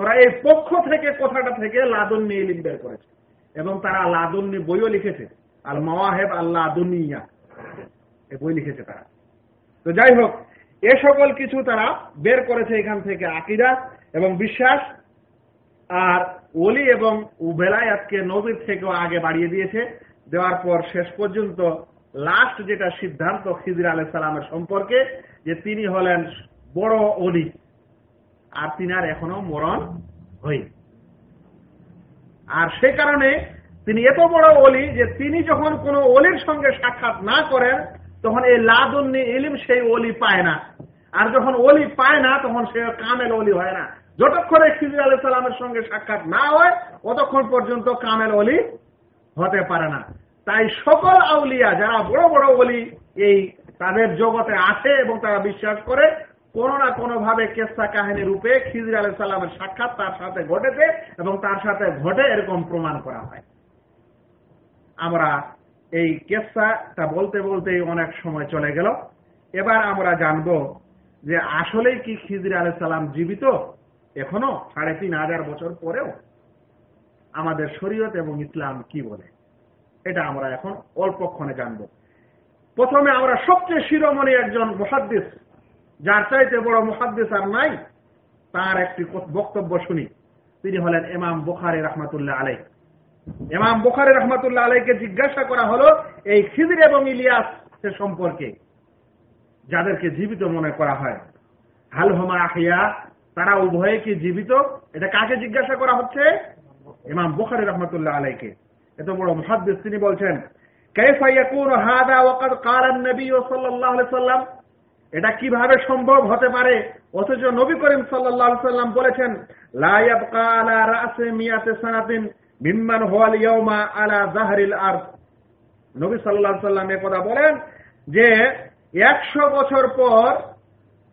A: তোরা এই পক্ষ থেকে, কথাটা থেকে লাদুন্নি ইলিম বের করেছে। এবং তারা লাদুন্নি বইও লিখেছে। আল মাওয়াহেব আল্লাহ দুনিয়া এই বই লিখেছে তারা। তো যাই হোক, এ সকল কিছু তারা বের করেছে এখান থেকে আকিদা এবং বিশ্বাস। আর ওলি এবং উবেলায়াতকে নবীর থেকেও আগে বাড়িয়ে দিয়েছে। দেওয়ার পর শেষ পর্যন্ত লাস্ট যেটা সিদ্ধান্ত খিজির আলহ সালামের সম্পর্কে, যে তিনি হলেন বড় অলি আর তিনি আর এখনও মরণ হই আর সে কারণে তিনি এত বড় অলি যে তিনি যখন কোনো অলির সঙ্গে সাক্ষাৎ না করেন, তখন এই লাদুন্নি ইলিম সেই অলি পায় না। আর যখন অলি পায় না, তখন সে কামেল অলি হয় না। যতক্ষণে খিজির আলি সাল্লামের সঙ্গে সাক্ষাৎ না হয়, ততক্ষণ পর্যন্ত কামেল অলি হতে পারে না। তাই সকল আউলিয়া যারা বড় বড় অলি এই তাদের জগতে আসে এবং তারা বিশ্বাস করে কোনো না কোনো ভাবে কেসা কাহিনী রূপে খিজির আলি সাল্লামের সাক্ষাৎ তার সাথে ঘটেছে এবং তার সাথে ঘটে এরকম প্রমাণ করা হয়। আমরা এই কেসাটা বলতে বলতেই অনেক সময় চলে গেল। এবার আমরা জানব যে আসলেই কি খিজির আলি সাল্লাম জীবিত এখনও সাড়ে তিন হাজার বছর পরেও আমাদের শরীয়ত এবং ইসলাম কি বলে? এটা আমরা এখন অল্পক্ষণে জানব। প্রথমে আমরা সবচেয়ে শিরোমণি একজন মহাদ্দিস যার চাইতে বড় মহাদ্দিস আর নাই, তার একটি বক্তব্য শুনি। তিনি হলেন এমাম বুখারি রহমাতুল্লাহ আলাই এমাম বুখারি রহমাতুল্লাহ আলাইকে জিজ্ঞাসা করা হলো, এই খিদির এবং ইলিয়াস সম্পর্কে, যাদেরকে জীবিত মনে করা হয়। হাল হোমা আহিয়া, তারা উভয়ে কি জীবিত? এটা কাকে জিজ্ঞাসা করা হচ্ছে? ইমাম বুখারি রহমতুল্লাহ আলাইকে। এত বড় মহাদ্দেশ তিনি বলছেন কাইফা ইয়াকুনু হাদা ওয়াকাদ ক্বালা নবী সাল্লাল্লাহু আলাইহি সাল্লাম? এটা কীভাবে সম্ভব হতে পারে? অথচ নবী করিম আলাইহি সাল্লাম বলেছেন, লা আলা নবী কথা বলেন যে, একশো বছর পর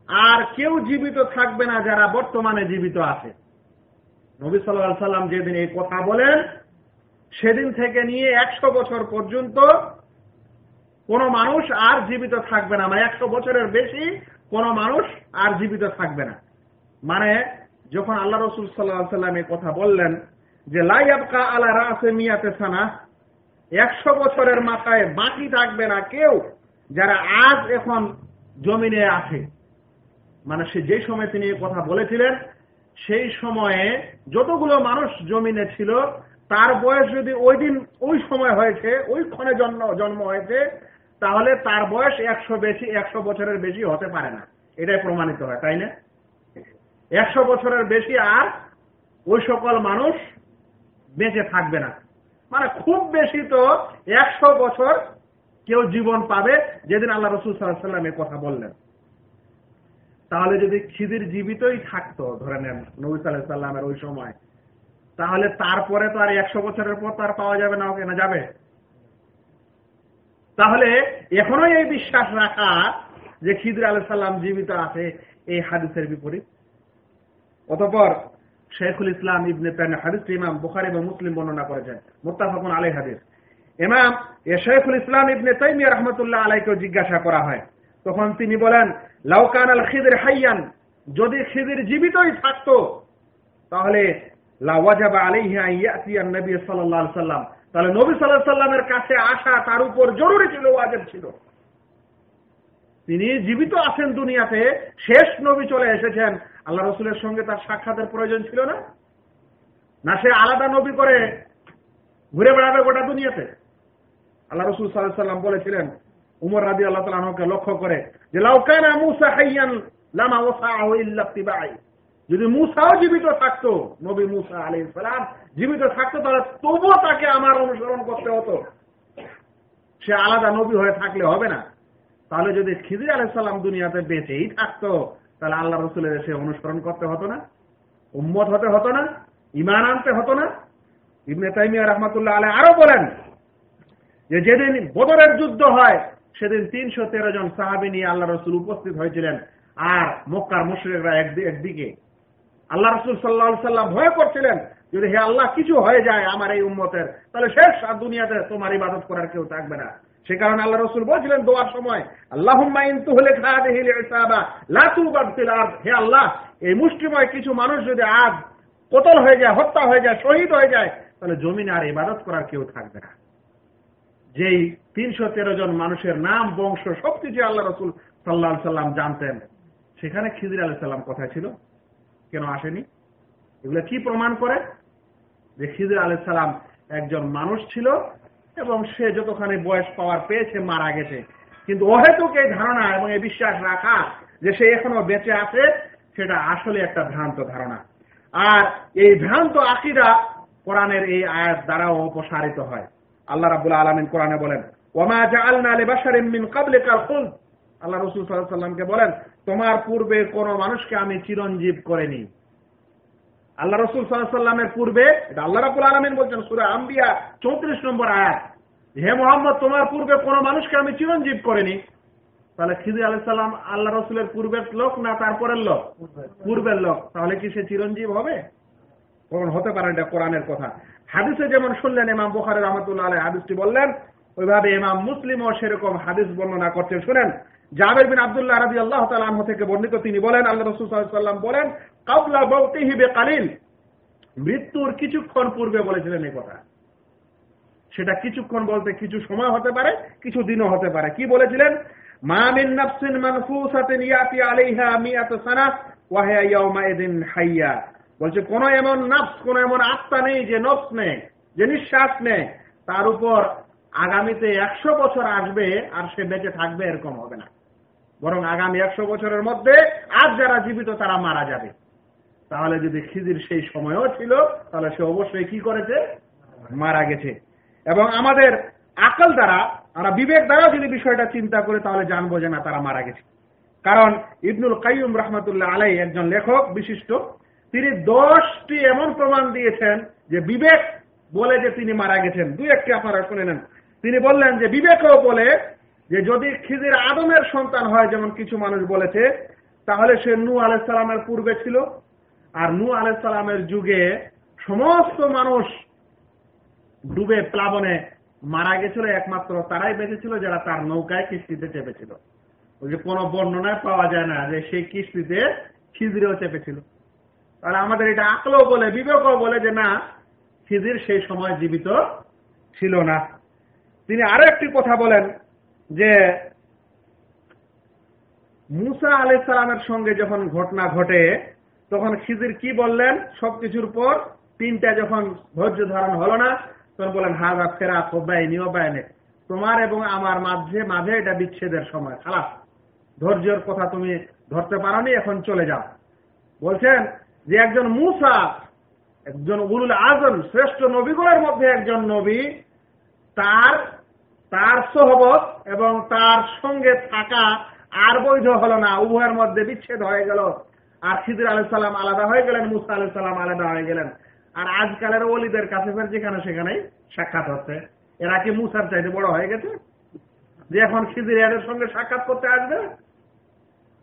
A: আর কেউ জীবিত থাকবে না যারা বর্তমানে জীবিত আছে। নবী সাল্লাহ সাল্লাম যেদিন এই কথা বলেন, সেদিন থেকে নিয়ে একশো বছর পর্যন্ত কোন মানুষ আর জীবিত থাকবে না মানে একশো বছরের বেশি কোন মানুষ আর জীবিত থাকবে না। মানে যখন আল্লাহ রসুল সাল্লাহ সাল্লাম কথা বললেন যে লাইয়াবকা আলা রাসে মিয়াতে সানা একশো বছরের মাথায় বাকি থাকবে না কেউ যারা আজ এখন জমিনে আছে। মানে সে যে সময় তিনি কথা বলেছিলেন, সেই সময়ে যতগুলো মানুষ জমিনে ছিল, তার বয়স যদি ওই দিন ওই সময় হয়েছে, ওই ক্ষণে জন্ম জন্ম হয়েছে তাহলে তার বয়স একশো বেশি, একশো বছরের বেশি হতে পারে না। এটাই প্রমাণিত হয়, তাই না? একশো বছরের বেশি আর ওই সকল মানুষ বেঁচে থাকবে না। মানে খুব বেশি তো একশো বছর কেউ জীবন পাবে, যেদিন আল্লাহ রসুল সাল্লাম কথা বললেন। তাহলে যদি খিদির জীবিতই থাকতো, ধরে নেন, নবী সাল্লাহ সাল্লামের ওই সময়, তাহলে তারপরে তো আর একশো বছরের পর তার পাওয়া যাবে না ওকে না যাবে? তাহলে এখনও এই বিশ্বাস রাখা যে খিদির আলহ সাল্লাম জীবিত আছে এই হাদিসের বিপরীত। অতপর শেখুল ইসলাম ইবনে তান হাদিস ইমাম বুখারি এবং মুসলিম বর্ণনা করেছেন। মোত্তাফাকুন আলাই হাদিস। ইমাম এ শেখুল ইসলাম ইবনে তাইমিয়া রহমতুল্লাহ আলাইকেও জিজ্ঞাসা করা হয়। তখন তিনি বলেন লাউকান আল খিদির হাইয়ান, যদি খিদির জীবিতই থাকতো, তাহলে লাওয়াজাবা আলাইহা ইয়াতিয়ান নবী সাল্লাল্লাহু আলাইহি সাল্লাম। তাহলে নবী সাল্লাল্লাহু সাল্লামের কাছে আসা তার উপর জরুরি ছিল, ওয়াজিব ছিল। তিনি জীবিত আছেন দুনিয়াতে, শেষ নবী চলে এসেছেন। আল্লাহ রসুলের সঙ্গে তার সাক্ষাতের প্রয়োজন ছিল না। না, সে আলাদা নবী করে ঘুরে বেড়াবে গোটা দুনিয়াতে। আল্লাহ রসুল সাল্লাহ সাল্লাম বলেছিলেন, উমর রাজি আল্লাহ তালাহকে লক্ষ্য করে যে লাউকানা মুসা হাইয়ান লামা ওসাহ ইল্লাতিবাই যদি মুসাও জীবিত থাকতো, নবী মুসা আলী সালাম জীবিত থাকতো, তাহলে তবুও তাকে আমার অনুসরণ করতে হতো। সে আলাদা নবী হয়ে থাকলে হবে না। তাহলে যদি খিজির আলাইসাল্লাম দুনিয়াতে বেঁচেই থাকতো, তাহলে আল্লাহ রসুলের এসে অনুসরণ করতে হতো না, উম্মত হতে হতো না ইমান আনতে হতো না। ইবনে তাইমিয়া রহমতুল্লাহ আলাই আরও বলেন যে যেদিন বদরের যুদ্ধ হয়, সেদিন তিনশো তেরো জন সাহাবি নিয়ে আল্লাহ রসুল উপস্থিত হয়েছিলেন। আর মক্কার মুশ্রিকরা একদিকে আল্লাহ রসুল সাল্লাহ সাল্লাম ভয় করছিলেন, যদি হে আল্লাহ কিছু হয়ে যায় আমার এই উম্মতের, তাহলে শেষ, আর দুনিয়াতে তোমার ইবাদত করার কেউ থাকবে না। সে কারণে আল্লাহ রসুল বলছিলেন দোয়ার সময় আল্লাহ হে আল্লাহ, এই মুষ্টিময় কিছু মানুষ যদি আজ কতল হয়ে যায়, হত্যা হয়ে যায়, শহীদ হয়ে যায়, তাহলে জমিনে আর ইবাদত করার কেউ থাকবে না। যেই তিনশো তেরো জন মানুষের নাম, বংশ, সবকিছু আল্লাহ রসুল সাল্লাহ সাল্লাম জানতেন। সেখানে খিজির আলাহ সাল্লাম কথা ছিল কেন আসেনি? এগুলো কি প্রমাণ করে? যে খিজির আলাহ সাল্লাম একজন মানুষ ছিল এবং সে যতখানি বয়স পাওয়ার পেয়েছে মারা গেছে। কিন্তু অহেতুক এই ধারণা এবং এই বিশ্বাস রাখা যে সে এখনও বেঁচে আছে, সেটা আসলে একটা ভ্রান্ত ধারণা। আর এই ভ্রান্ত আকিরা কোরআনের এই আয়াত দ্বারাও অপসারিত হয়। আল্লাহ রাবুল আলমিন কোরআনে বলেন ওমা জাআলনা লিবাশারিন মিন ক্বাবলিকাল খুলদ আল্লাহ রসুল আলাইহি সাল্লামকে বলেন, তোমার পূর্বে কোন মানুষকে আমি চিরঞ্জীব করিনি। আল্লাহ রসুল সাল্লামের পূর্বে, এটা আল্লাহ রাবুল আলমিন বলছেন, সূরা আম্বিয়া 34 নম্বর আয়াত, হে মোহাম্মদ, তোমার পূর্বে কোন মানুষকে আমি চিরঞ্জীব করিনি। তাহলে খিদির আলাইহিস সালাম আল্লাহ রসুলের পূর্বের লোক না তারপরের লোক? পূর্বের লোক। তাহলে কি সে চিরঞ্জীব হবে? কখন হতে পারে এটা কোরআনের কথা। হাদিসে যেমন শুনলেন ইমাম বুখারী রহমতুল্লাহ আলাইহি হাদিসটি বললেন, ওইভাবে ইমাম মুসলিমও সেরকম হাদিস বর্ণনা করছেন। শুনেন জাবের বিন আব্দুল্লাহ রাদিয়াল্লাহু তাআলা আনহু থেকে বর্ণিত, তিনি বলেন, আল্লাহ রাসূল সাল্লাল্লাহু আলাইহি সাল্লাম বলেন, কাবলা মাউতিহি বিকালিল। মৃত্যুর কিছুক্ষণ পূর্বে বলেছিলেন এই কথা। সেটা কিছুক্ষণ বলতে কিছু সময় হতে পারে, কিছু দিনও হতে পারে। কি বলেছিলেন? মা মিন নাফসিন মানফুসাতিন ইয়াতি আলাইহা মিয়াত ওয়া হিয়া ইয়াউমাইদিন হাইয়া। বলছে, কোন এমন নাফস, কোন এমন আত্মা নেই যে নফস নেই, যে নিঃশ্বাস নেই। তার উপর আগামীতে একশো বছর আসবে আর সে বেঁচে থাকবে, এরকম হবে না। বরং আগামী একশো বছরের মধ্যে আজ যারা জীবিত তারা মারা যাবে। তাহলে যদি খিজির সেই সময়ও ছিল, তাহলে সে অবশ্যই কি করেছে? মারা গেছে। এবং আমাদের আকল দ্বারা, আমরা বিবেক দ্বারা যদি বিষয়টা চিন্তা করে, তাহলে জানব যে না, তারা মারা গেছে। কারণ ইবনুল কাইম রহমতুল্লাহ আলাই একজন লেখক বিশিষ্ট। তিনি দশটি এমন প্রমাণ দিয়েছেন যে বিবেক বলে যে তিনি মারা গেছেন। দুই একটি আপনারা শুনে নেন। তিনি বললেন যে বিবেকও বলে যে যদি খিজির আদমের সন্তান হয়, যেমন কিছু মানুষ বলেছে, তাহলে সে নু আলাইসালামের পূর্বে ছিল। আর নু আলাইসালামের যুগে সমস্ত মানুষ ডুবে প্লাবনে মারা গেছিল, একমাত্র তারাই বেঁচেছিল যারা তার নৌকায় কিস্তিতে চেপেছিল। ওই যে কোনো বর্ণনায় পাওয়া যায় না যে সেই কিস্তিতে খিজিরেও চেপেছিল। তাহলে আমাদের এটা আকলেও বলে, বিবেকও বলে যে না, খিজির সেই সময় জীবিত ছিল না। তিনি আরও একটি কথা বলেন যে মুসা আলাই সালামের সঙ্গে যখন ঘটনা ঘটে, তখন খিজির কি বললেন? সবকিছুর পর তিনটা যখন ধৈর্য ধারণ হলো না, তখন বলেন হাজা ফেরা খোবাইনি অবায়নে তোমার এবং আমার মাঝে মাঝে এটা বিচ্ছেদের সময়, খালাস। ধৈর্যের কথা তুমি ধরতে পারোনি, এখন চলে যাও। বলছেন যে একজন মুসা, একজন উলুল আজম, শ্রেষ্ঠ নবীগুলোর মধ্যে একজন নবী, তার তার সহবত এবং তার সঙ্গে থাকা আর বৈধ হলো না, উভয়ের মধ্যে বিচ্ছেদ হয়ে গেল। আর খিদির আলহ সাল্লাম আলাদা হয়ে গেলেন, মুসা আলহ সাল্লাম আলাদা হয়ে গেলেন। আর আজকালের অলিদের কাছে ফের যেখানে সেখানেই সাক্ষাৎ হচ্ছে। এরা কি মুসার চাইতে বড় হয়ে গেছে? যে এখন খিদির এদের সঙ্গে সাক্ষাৎ করতে আসবে?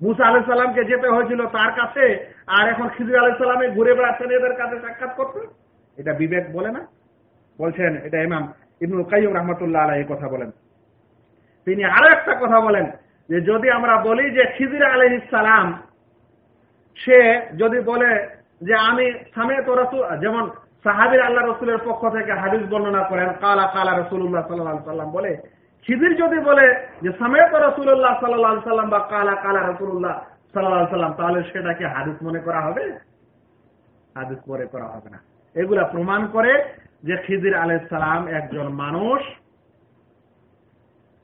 A: মুসা আলহ সাল্লামকে যেতে হয়েছিল তার কাছে, আর এখন খিজির আলহ সাল্লামে ঘুরে বেড়াচ্ছেন এদের কাছে সাক্ষাৎ করতে? এটা বিবেক বলে না? বলছেন, এটা ইমাম ইবনুল কাইম রহমতুল্লাহ কথা বলেন। তিনি আরও একটা কথা বলেন যে যদি আমরা বলি যে খিজির আলহ সে যদি বলে যে আমি সামে তো রসুল, যেমন সাহাবির আল্লাহ রসুলের পক্ষ থেকে হাদিস বর্ণনা করেন, কালা কালা রসুল্লাহ সাল্লাহ সাল্লাম বলে খিদির যদি বলে যে সামেত রসুল্লাহ সাল্লাহ সাল্লাম বা কালা কালা রসুল্লাহ সাল্লাহ সাল্লাম, তাহলে সেটাকে হাদিস মনে করা হবে? হাদিস মনে করা হবে না। এগুলা প্রমাণ করে যে খিদির আলাইসালাম একজন মানুষ,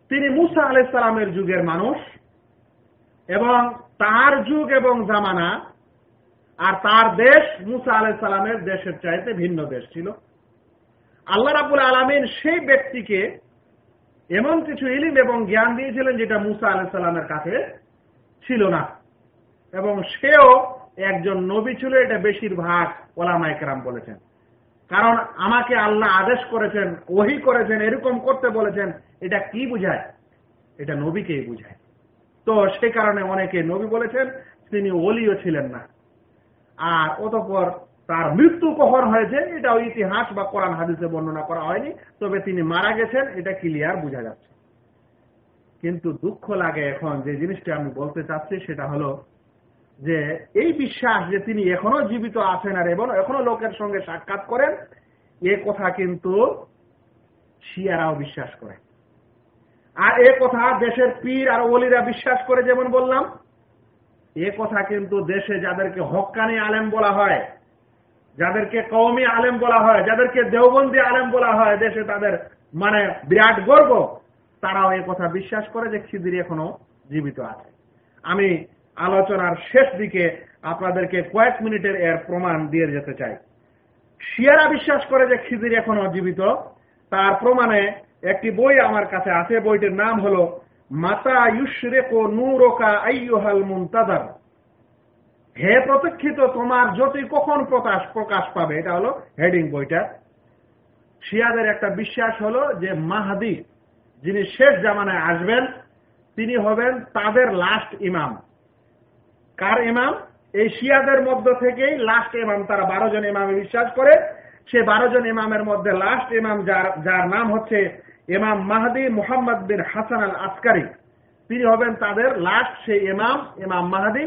A: তিনি মুসা আলাইসালামের যুগের মানুষ, এবং তার যুগ এবং জামানা আর তার দেশ মুসা আলাইসালামের দেশের চাইতে ভিন্ন দেশ ছিল। আল্লাহ রাবুল আলমিন সেই ব্যক্তিকে এমন কিছু ইলিম এবং জ্ঞান দিয়েছিলেন যেটা মুসা আলাইসাল্লামের কাছে ছিল না। এবং সেও একজন নবী ছিল, এটা বেশিরভাগ ওলামা একরাম বলেছেন। কারণ আমাকে আল্লাহ আদেশ করেছেন, ওহি করেছেন, এরকম করতে বলেছেন, এটা কি বুঝায়? এটা নবীকেই বুঝায়। তো সে কারণে অনেকে নবী বলেছেন, তিনি ওলিও ছিলেন না। আর অতপর তার মৃত্যু কখন হয়েছে এটা ইতিহাস বা কোরআন হাদিসে বর্ণনা করা হয়নি, তবে তিনি মারা গেছেন, এটা ক্লিয়ার বোঝা যাচ্ছে। কিন্তু দুঃখ লাগে এখন যে জিনিসটা আমি বলতে চাচ্ছি, সেটা হলো যে এই বিশ্বাস যে তিনি এখনও জীবিত আছেন আর এবং এখনও লোকের সঙ্গে সাক্ষাৎ করেন, এ কথা কিন্তু শিয়ারাও বিশ্বাস করে। আর এ কথা দেশের পীর আর ওলিরা বিশ্বাস করে যেমন বললাম, এ কথা কিন্তু দেশে যাদেরকে হকানি আলেম বলা হয়, যাদেরকে কৌমি আলেম বলা হয়, যাদেরকে দেওবন্দি আলেম বলা হয়, দেশে তাদের মানে বিরাট গর্ব, তারাও এই কথা বিশ্বাস করে যে খিদির এখনও জীবিত আছে। আমি আলোচনার শেষ দিকে আপনাদেরকে কয়েক মিনিটের এর প্রমাণ দিয়ে যেতে চাই। শিয়ারা বিশ্বাস করে যে খিজির এখনও জীবিত। তার প্রমাণে একটি বই আমার কাছে আছে। বইটির নাম হলো, মাতা ইউশরেকো নূরকা আইয়ুহাল মুনতাদার হে প্রতীক্ষিত, তোমার জ্যোতি কখন প্রকাশ প্রকাশ পাবে? এটা হলো হেডিং বইটা। শিয়াদের একটা বিশ্বাস হলো যে মাহাদি, যিনি শেষ জামানায় আসবেন, তিনি হবেন তাদের লাস্ট ইমাম কার ইমাম? এই শিয়াদের মধ্য থেকেই লাস্ট ইমাম, তারা বারো জন ইমামে বিশ্বাস করে। সে বারো জন ইমামের মধ্যে লাস্ট ইমাম যার যার নাম হচ্ছে ইমাম মাহাদি মুহাম্মদ বিন হাসান আল আসকারি তিনি হবেন তাদের লাস্ট সেই ইমাম ইমাম মাহাদি,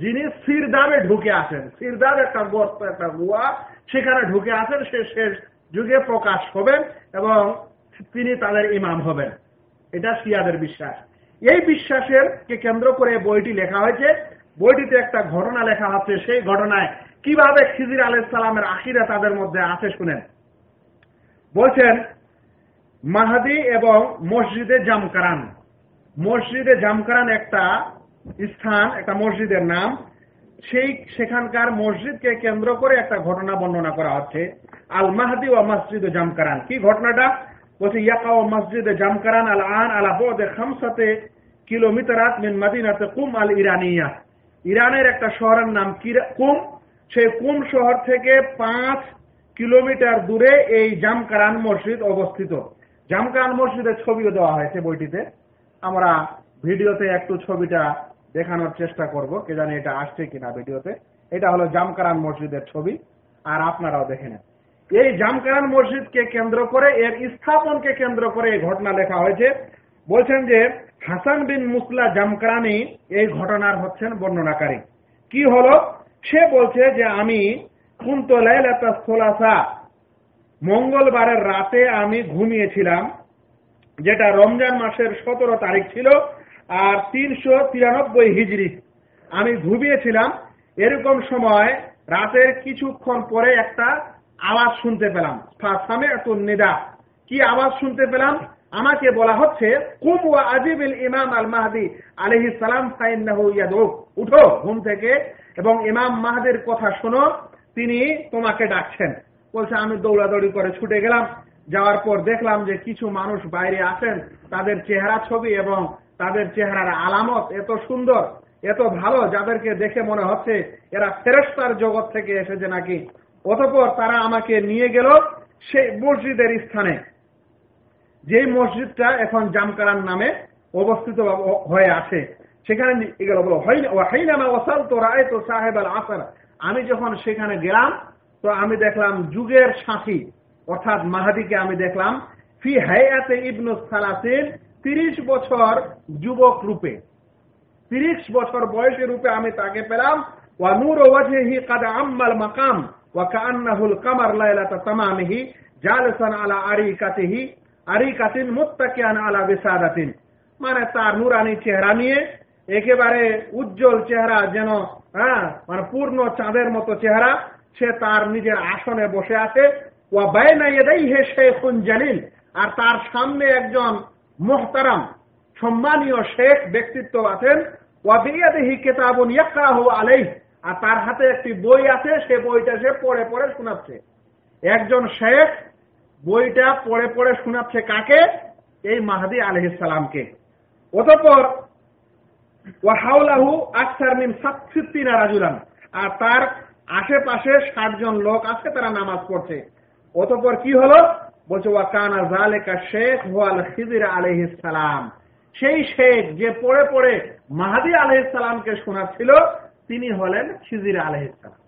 A: যিনি সিরদাবে ঢুকে আসেন। সিরদাব একটা গর্ত একটা গুয়া সেখানে ঢুকে আসেন, সে শেষ যুগে প্রকাশ হবেন এবং তিনি তাদের ইমাম হবেন। এটা শিয়াদের বিশ্বাস। এই বিশ্বাসের কে কেন্দ্র করে বইটি লেখা হয়েছে বইটিতে একটা ঘটনা লেখা হচ্ছে সেই ঘটনায় কীভাবে খিজির আলাহ সালামের আখিরা তাদের মধ্যে আছে শুনেন। বলছেন, মাহাদি এবং মসজিদে জামকারান। মসজিদে জামকারান একটা স্থান, একটা মসজিদের নাম। সেই সেখানকার মসজিদকে কেন্দ্র করে একটা ঘটনা বর্ণনা করা হচ্ছে। আল মাহাদি ও মসজিদ জামকারান। কি ঘটনাটা? বলছে, ইয়াকা ও মসজিদ জামকারান আল আন আলা বোদে খামসাতে কিলোমিটারাত মিন মাদিনাতে কুম আল ইরানিয়া। ইরানের একটা শহরের নাম কুম। সেই কুম শহর থেকে পাঁচ কিলোমিটার দূরে এই জামকারান মসজিদ অবস্থিত। জামকারান মসজিদের ছবিও দেওয়া হয়েছে বইটিতে। আমরা ভিডিওতে একটু ছবিটা দেখানোর চেষ্টা করব, কে জানি এটা আসছে কিনা ভিডিওতে। এটা হলো জামকারান মসজিদের ছবি, আর আপনারাও দেখে নেন। এই জামকারান মসজিদকে কেন্দ্র করে, এর স্থাপনকে কেন্দ্র করে এই ঘটনা লেখা হয়েছে। বলছেন যে হাসান বিন মুসলা জামকরানি এই ঘটনার হচ্ছেন বর্ণনাকারী। কি হলো? সে বলছে যে আমি মঙ্গলবারের রাতে আমি ঘুমিয়েছিলাম, যেটা রমজান মাসের সতেরো তারিখ ছিল, আর তিনশো তিরানব্বই হিজড়ি আমি ঘুমিয়েছিলাম। এরকম সময় রাতের কিছুক্ষণ পরে একটা আওয়াজ শুনতে পেলাম। নিদা। কি আওয়াজ শুনতে পেলাম? আমাকে বলা হচ্ছে, কুম ওয়া আজিবিল ইমাম আল মাহদি আলহি সালাম ফাইন্নাহু ইয়াদুক উঠো ঘুম থেকে এবং ইমাম মাহাদির কথা শোনো, তিনি তোমাকে ডাকছেন। বলছে, আমি দৌড়াদৌড়ি করে ছুটে গেলাম। যাওয়ার পর দেখলাম যে কিছু মানুষ বাইরে আসেন তাদের চেহারা ছবি এবং তাদের চেহারার আলামত এত সুন্দর, এত ভালো, যাদেরকে দেখে মনে হচ্ছে এরা ফেরস্তার জগৎ থেকে এসেছে নাকি? অতপর তারা আমাকে নিয়ে গেল সেই মসজিদের স্থানে। যেই মসজিদটা এখন জামকারান নামে অবস্থিত হয়ে আছে, সেখানে গেল বলো হাইনামা তো রায় তো সাহেব আমি যখন সেখানে গেলাম, তো আমি দেখলাম যুগের সাথী, অর্থাৎ মাহাদিকে আমি দেখলাম, ফি হায়াতে ইবনু সালাসিন তিরিশ বছর যুবক রূপে। তিরিশ বছর বয়সের রূপে আমি তাকে পেলাম, ওয়া নূর ওয়াজহি কাদ আম্মাল মাকাম, ওয়া কান্নাহুল কামার লাইলাতা তামামিহি জালসান আলা আরিকাতিহি আরিকাতিন মুত্তাকিয়ান আলা বিসাদাতিন। মানে তার নুরানি চেহারা নিয়ে একেবারে উজ্জ্বল চেহারা যেন হ্যাঁ মানে পূর্ণ চাঁদের মতো চেহারা, সে তার নিজের আসনে বসে আছে। ওয়া বাইনা ইয়াদাইহি শেখুন জালিল। আর তার সামনে একজন মোহতারাম, সম্মানীয় শেখ ব্যক্তিত্ব আছেন। ওয়াবিয়াদেহি কেতাবুন ইয়াকরাহু আলাইহ। আর তার হাতে একটি বই আছে, সে বইটা সে পড়ে পড়ে শোনাচ্ছে। একজন শেখ বইটা পড়ে পড়ে শোনাচ্ছে কাকে? এই মাহাদি আলহিসামকে অতপর ওয়াহাউলাহু আকসার মিন সাতসিদ্দিনা রাজুলান। আর তার আশেপাশে ষাট জন লোক আছে, তারা নামাজ পড়ছে। অতপর কি হলো? বলছে ওয়াকানা জালেকা শেখ ওয়াল খিজির আলহিস সালাম। সেই শেখ যে পড়ে পড়ে মাহাদি আলহিস সালামকে শোনাচ্ছিল, তিনি হলেন খিজির আলহিস সালাম।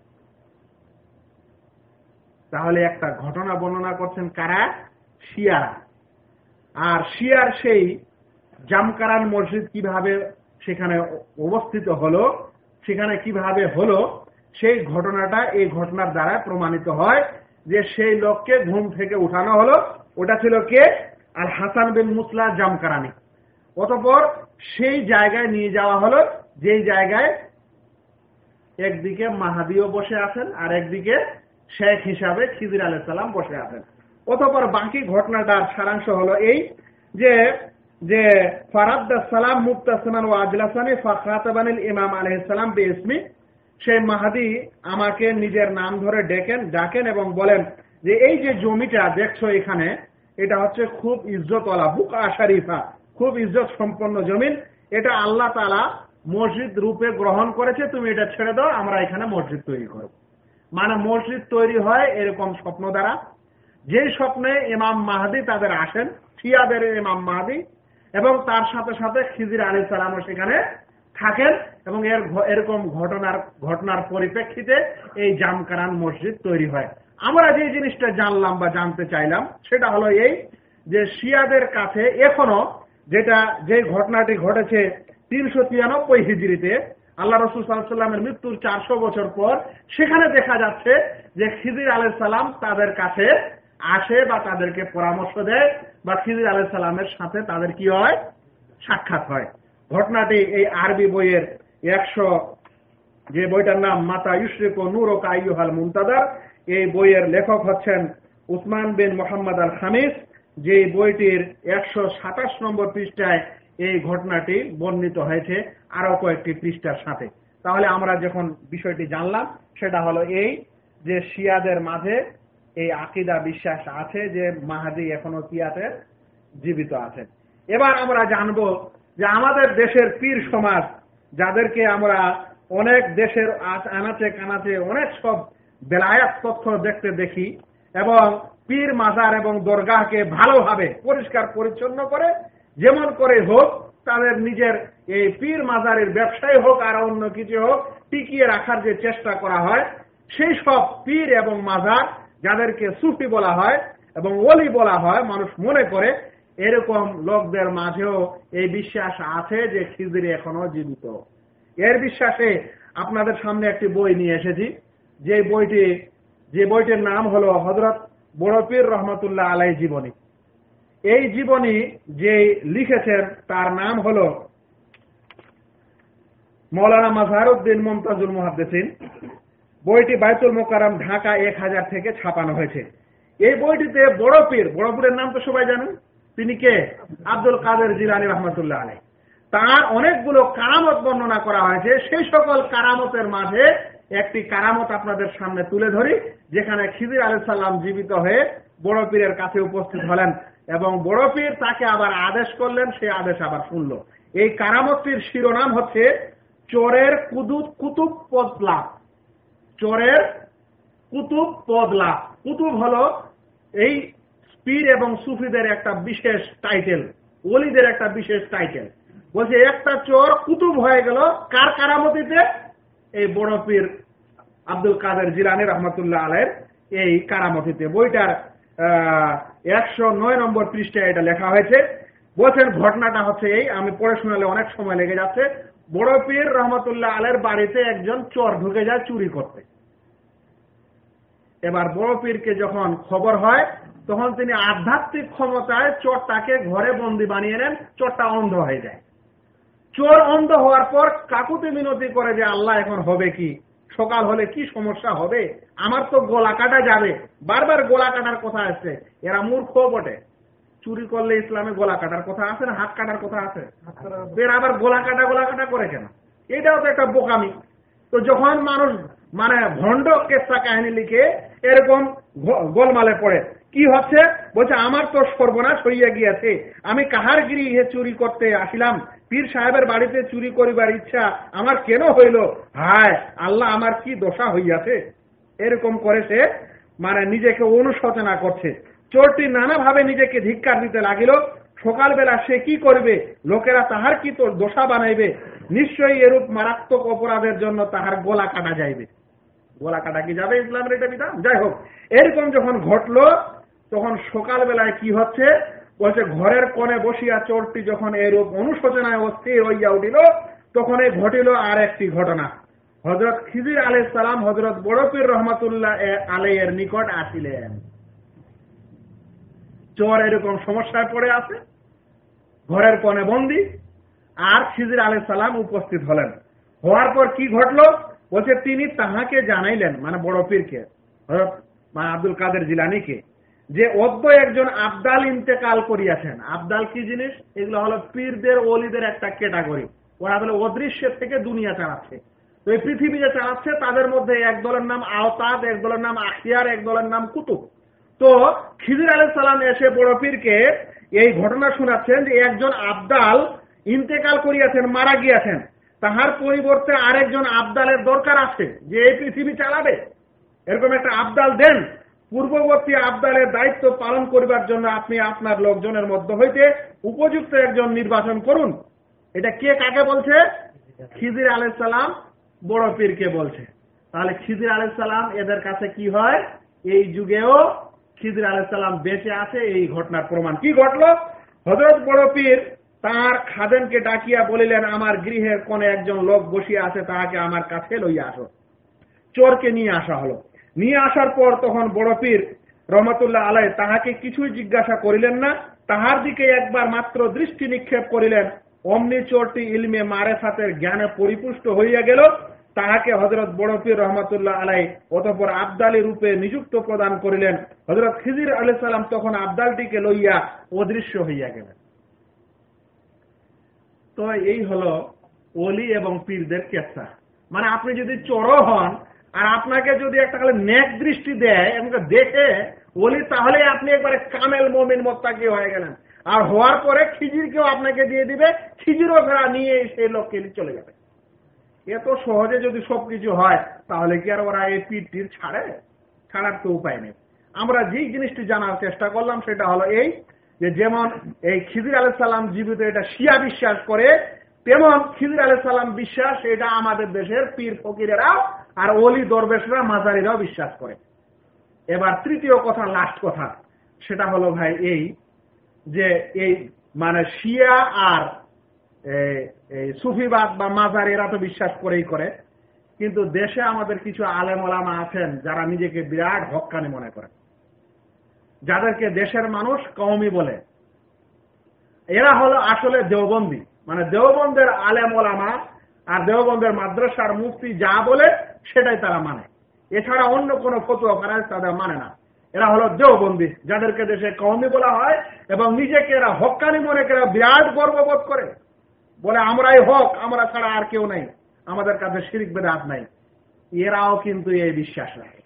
A: তাহলে একটা ঘটনা বর্ণনা করছেন কারা? শিয়ারা। আর শিয়ার সেই জামকারান মসজিদ কীভাবে সেখানে অবস্থিত হলো, সেখানে কীভাবে হলো, সেই ঘটনাটা এই ঘটনার দ্বারা প্রমাণিত হয় যে সেই লোককে ঘুম থেকে উঠানো হলো। ওটা ছিল কে? আর হাসান বিন মুসলা জামকারানি। অতপর সেই জায়গায় নিয়ে যাওয়া হলো, যেই জায়গায় একদিকে মাহাদিও বসে আছেন আর একদিকে শেখ হিসাবে খিজির আলহ সালাম বসে আছেন। অতপর বাকি ঘটনাটার সারাংশ হলো এই যে যে ফারাদ্দা সালাম মুক্তাসমান ও আজলাসানি ফাখাতাবানিল ইমাম আলহ সালাম বেসমি সেই মাহাদি আমাকে নিজের নাম ধরে ডেকেন, ডাকেন এবং বলেন যে এই যে জমিটা দেখছ এখানে, এটা হচ্ছে খুব ইজ্জতওয়ালা, বুকা শরীফা, খুব ইজ্জত সম্পন্ন জমিন। এটা আল্লাহ তালা মসজিদ রূপে গ্রহণ করেছে, তুমি এটা ছেড়ে দাও, আমরা এখানে মসজিদ তৈরি করব। মানে মসজিদ তৈরি হয় এরকম স্বপ্ন দ্বারা। যে স্বপ্নে ইমাম মাহাদি তাদের আসেন, শিয়াদের ইমাম মাহাদি, এবং তার সাথে সাথে খিজির আলী সালামও সেখানে থাকেন এবং এর এরকম ঘটনার ঘটনার পরিপ্রেক্ষিতে এই জামকারান মসজিদ তৈরি হয়। আমরা যে জিনিসটা জানলাম বা জানতে চাইলাম, সেটা হলো এই যে শিয়াদের কাছে এখনও যেটা, যে ঘটনাটি ঘটেছে তিনশো তিরানব্বই হিজড়িতে আল্লাহ রসুল সাল্লামের মৃত্যুর চারশো বছর পর সেখানে দেখা যাচ্ছে যে খিজির আলাই সালাম তাদের কাছে আসে বা তাদেরকে পরামর্শ দেয় বা খিজির আলাই সালামের সাথে তাদের কি হয়? সাক্ষাৎ হয়। ঘটনাটি এই আরবি বইয়ের একশো যে বইটার নাম, মাতা ইউসরিক নূর ও কাইহাল মুমতাদার এই বইয়ের লেখক হচ্ছেন উসমান বিন মোহাম্মদ আল খামিস যে বইটির একশো সাতাশ নম্বর পৃষ্ঠায় এই ঘটনাটি বর্ণিত হয়েছে আরও কয়েকটি পৃষ্ঠার সাথে। তাহলে আমরা যখন বিষয়টি জানলাম, সেটা হলো এই যে শিয়াদের মাঝে এই আকিদা বিশ্বাস আছে যে মাহাদি এখনও কিয়াতে জীবিত আছেন। এবার আমরা জানব যে আমাদের দেশের পীর সমাজ, যাদেরকে আমরা অনেক দেশের আনাচে কানাচে অনেক সব বেলায়াত তথ্য দেখতে দেখি এবং পীর মাজার এবং দরগাহকে ভালোভাবে পরিষ্কার পরিচ্ছন্ন করে যেমন করে হোক, তাদের নিজের এই পীর মাজারের ব্যবসায় হোক আর অন্য কিছু হোক, টিকিয়ে রাখার যে চেষ্টা করা হয়, সেই সব পীর এবং মাজার যাদেরকে সুফি বলা হয় এবং ওলি বলা হয়, মানুষ মনে করে, এরকম লোকদের মাঝেও এই বিশ্বাস আছে যে খিজির এখনও জীবিত। এর বিশ্বাসে আপনাদের সামনে একটি বই নিয়ে এসেছি। যে বইটি, যে বইটির নাম হলো হজরত বড়পীর রহমতুল্লাহ আলাই জীবনী। এই জীবনী যে লিখেছেন, তার নাম হল মৌলানা মাজারুদ্দিন মমতাজুল মুহাদ্দেসিন। বইটি বাইতুল মোকারাম ঢাকা এক হাজার থেকে ছাপানো হয়েছে। এই বইটিতে বড় পীর, বড় পীরের নাম তো সবাই জানেন, তিনি কে? আব্দুল কাদের জিলানি রহমতুল্লাহ আলী তার অনেকগুলো কারামত বর্ণনা করা হয়েছে। সেই সকল কারামতের মাঝে একটি কারামত আপনাদের সামনে তুলে ধরি, যেখানে খিজির আলু সাল্লাম জীবিত হয়ে বড় পীরের কাছে উপস্থিত হলেন। এবং বড় পীর তাকে আবার আদেশ করলেন সেই আদেশ আবার শুনল। এই কারামতটির শিরোনাম হচ্ছে, চোরের কুদুব কুতুব পদলা চোরের কুতুব পদলা কুতুব হলো এই পীর এবং সুফিদের একটা বিশেষ টাইটেল, ওলিদের একটা বিশেষ টাইটেল। বলছে, একটা চোর কুতুব হয়ে গেল, কার কারামতিতে? এই বড় পীর আব্দুল কাদের জিলানি রহমতুল্লাহ আলের এই কারামতিতে। বইটার একশো নয় নম্বর পৃষ্ঠায় এটা লেখা হয়েছে। বলছেন, ঘটনাটা হচ্ছে এই, আমি পড়ে শোনালে অনেক সময় লেগে যাচ্ছে। বড় পীর রহমতুল্লাহ আলের বাড়িতে একজন চোর ঢুকে যায় চুরি করতে। এবার বড় পীরকে যখন খবর হয়, তখন তিনি আধ্যাত্মিক ক্ষমতায় চোরটাকে ঘরে বন্দি বানিয়ে নেন, চোরটা অন্ধ হয়ে যায়। চোর অন্ধ হওয়ার পর কাকুতি মিনতি করে যে, আল্লাহ, এখন হবে কি? সকাল হলে কি সমস্যা হবে? আমার তো গোলা কাটা যাবে। বারবার গোলা কাটার কথা আসছে। এরা মূর্খ বটে। চুরি করলে ইসলামে গোলা কাটার কথা আছে না? হাত কাটার কথা আছে? এর আবার গোলা কাটা গোলা কাটা করে কেন? এটাও তো একটা বোকামি। তো যখন মানুষ মানে ভণ্ড কেসা কাহিনী লিখে এরকম গোলমালে পড়ে, কি হচ্ছে বলছে, আমার তো সর্বনাশ হইয়া গিয়াছে। আমি কাহার গৃহে চুরি করতে আসিলাম? পীর সাহেবের বাড়িতে চুরি করিবার ইচ্ছা আমার কেন হইল? হায়, আল্লাহ আমার কি দশা হইয়াছে? এরকম করেছে মানে নিজেকে অনুশোচনা করছে। চোরটি নানাভাবে নিজেকে ধিক্কার দিতে লাগিল। সকালবেলা সে কি করবে? লোকেরা তাহার কি তোর দোষা বানাইবে? নিশ্চয়ই এরূপ মারাত্মক অপরাধের জন্য তাহার গোলা কাটা যাইবে। গোলা কাটা কি যাবে ইসলামের এটা বিধান? যাই হোক, এরকম যখন ঘটলো, তখন সকালবেলায় কি হচ্ছে? বলছে ঘরের কোণে বসিয়া চোরটি যখন এরূপ অনুশোচনায় অস্থির হইয়া উঠিল, তখন এই ঘটিল আর একটি ঘটনা। হজরত খিজির আলাই সালাম হজরত বড়পীর রহমাতুল্লাহ আলাইয়ের নিকট আসিলেন। চোর এরকম সমস্যায় পড়ে আছে, ঘরের কোণে বন্দি, আর খিজির আলাই সালাম উপস্থিত হলেন। হওয়ার পর কি ঘটল? বলছে, তিনি তাহাকে জানাইলেন মানে বড় পীরকে মানে আব্দুল কাদের জিলানিকে যে অদ্য একজন আবদাল ইন্তেকাল করিয়াছেন। আবদাল কি জিনিস? এগুলো হলো পীরদের, ওলিদের একটা ক্যাটাগরি। ওরা বলে অদৃশ্যের থেকে দুনিয়া চালাচ্ছে। তো এই পৃথিবী যে চালাচ্ছে, তাদের মধ্যে এক দলের নাম আওতাদ, এক দলের নাম আখিয়ার এক দলের নাম কুতুব। তো খিজির আলহ সালাম এসে বড় পীরকে এই ঘটনা শোনাচ্ছেন যে একজন আবদাল ইন্তেকাল করিয়াছেন, মারা গিয়াছেন। তাহার পরিবর্তে আরেকজন আবদালের দরকার আছে যে এই পৃথিবী চালাবে। এরকম একটা আবদাল দেন। পূর্ববর্তী আবদালের দায়িত্ব পালন করিবার জন্য আপনি আপনার লোকজনের মধ্য হইতে উপযুক্ত একজন নির্বাচন করুন। এটা কে কাকে বলছে? খিজির আলাইসালাম বড় পীরকে বলছে। তাহলে খিজির আলাইসালাম এদের কাছে কি হয়? এই যুগেও খিজির আলাইসালাম বেঁচে আছে, এই ঘটনার প্রমাণ। কি ঘটলো? হজরত বড় পীর তার খাদেনকে ডাকিয়া বলিলেন, আমার গৃহের কোন একজন লোক বসিয়া আছে, তাহাকে আমার কাছে লইয়া আসো। চোরকে নিয়ে আসা হলো। নিয়ে আসার পর তখন বড় পীর রহমতুল্লাহ আলাই তাহাকে কিছুই জিজ্ঞাসা করিলেন না। তাহার দিকে একবার মাত্র দৃষ্টি নিক্ষেপ করিলেন। অমনি চোরটি ইলমে মারেফাতের জ্ঞানে পরিপুষ্ট হইয়া গেল। তাহাকে হজরত বড় পীর রহমতুল্লাহ আলাই অতপর আবদালি রূপে নিযুক্ত প্রদান করিলেন। হজরত খিজির আলাই সালাম তখন আবদালটিকে লইয়া অদৃশ্য হইয়া গেলেন। তো এই হলো অলি এবং পীরদের কেসা। মানে আপনি যদি চোরও হন আর আপনাকে যদি একটা খালি নেক দৃষ্টি দেয়, এবং দেখে, বলি, তাহলে আপনি একবারে কামেল মমিন মোত্তাকি হয়ে গেলেন। আর হওয়ার পরে খিজিরকেও আপনাকে দিয়ে দিবে, খিজিরও ফেরা নিয়ে সেই লোককে চলে যাবে। এত সহজে যদি সবকিছু হয়, তাহলে কি আর ওরা এই পিঠটির ছাড়ে? ছাড়ার তো উপায় নেই। আমরা যেই জিনিসটি জানার চেষ্টা করলাম, সেটা হলো এই যে যেমন এই খিজির আলাহ সাল্লাম জীবিত, এটা শিয়া বিশ্বাস করে, তেমন খিজির আলাহ সাল্লাম বিশ্বাস, এটা আমাদের দেশের পীর ফকিরেরাও আর অলি দরবেশরা মাজারিরাও বিশ্বাস করে। এবার তৃতীয় কথা লাস্ট কথা, সেটা হলো ভাই এই যে এই মানে শিয়া আর সুফিবাদ বা মাজার এরা তো বিশ্বাস করেই করে। কিন্তু দেশে আমাদের কিছু আলেম ওলামা আছেন যারা নিজেকে বিরাট হকানি মনে করে যাদেরকে দেশের মানুষ কওমি বলে। এরা হলো আসলে দেওবন্দি। মানে দেওবন্দের আলেম ওলামা আর দেওবন্দের মাদ্রাসার মুফতি যা বলে, সেটাই তারা মানে। এছাড়া অন্য কোনো ফতুয়া করাজ তাদের মানে না। এরা হলো দেওবন্দি, যাদেরকে দেশে কওমি বলা হয়, এবং নিজেকে এরা হকানি মনে করে বিরাট গর্ববোধ করে। বলে, আমরাই হক, আমরা ছাড়া আর কেউ নাই। আমাদের কাছে শিরিক বেদাত নাই। এরাও কিন্তু এই বিশ্বাস রাখে।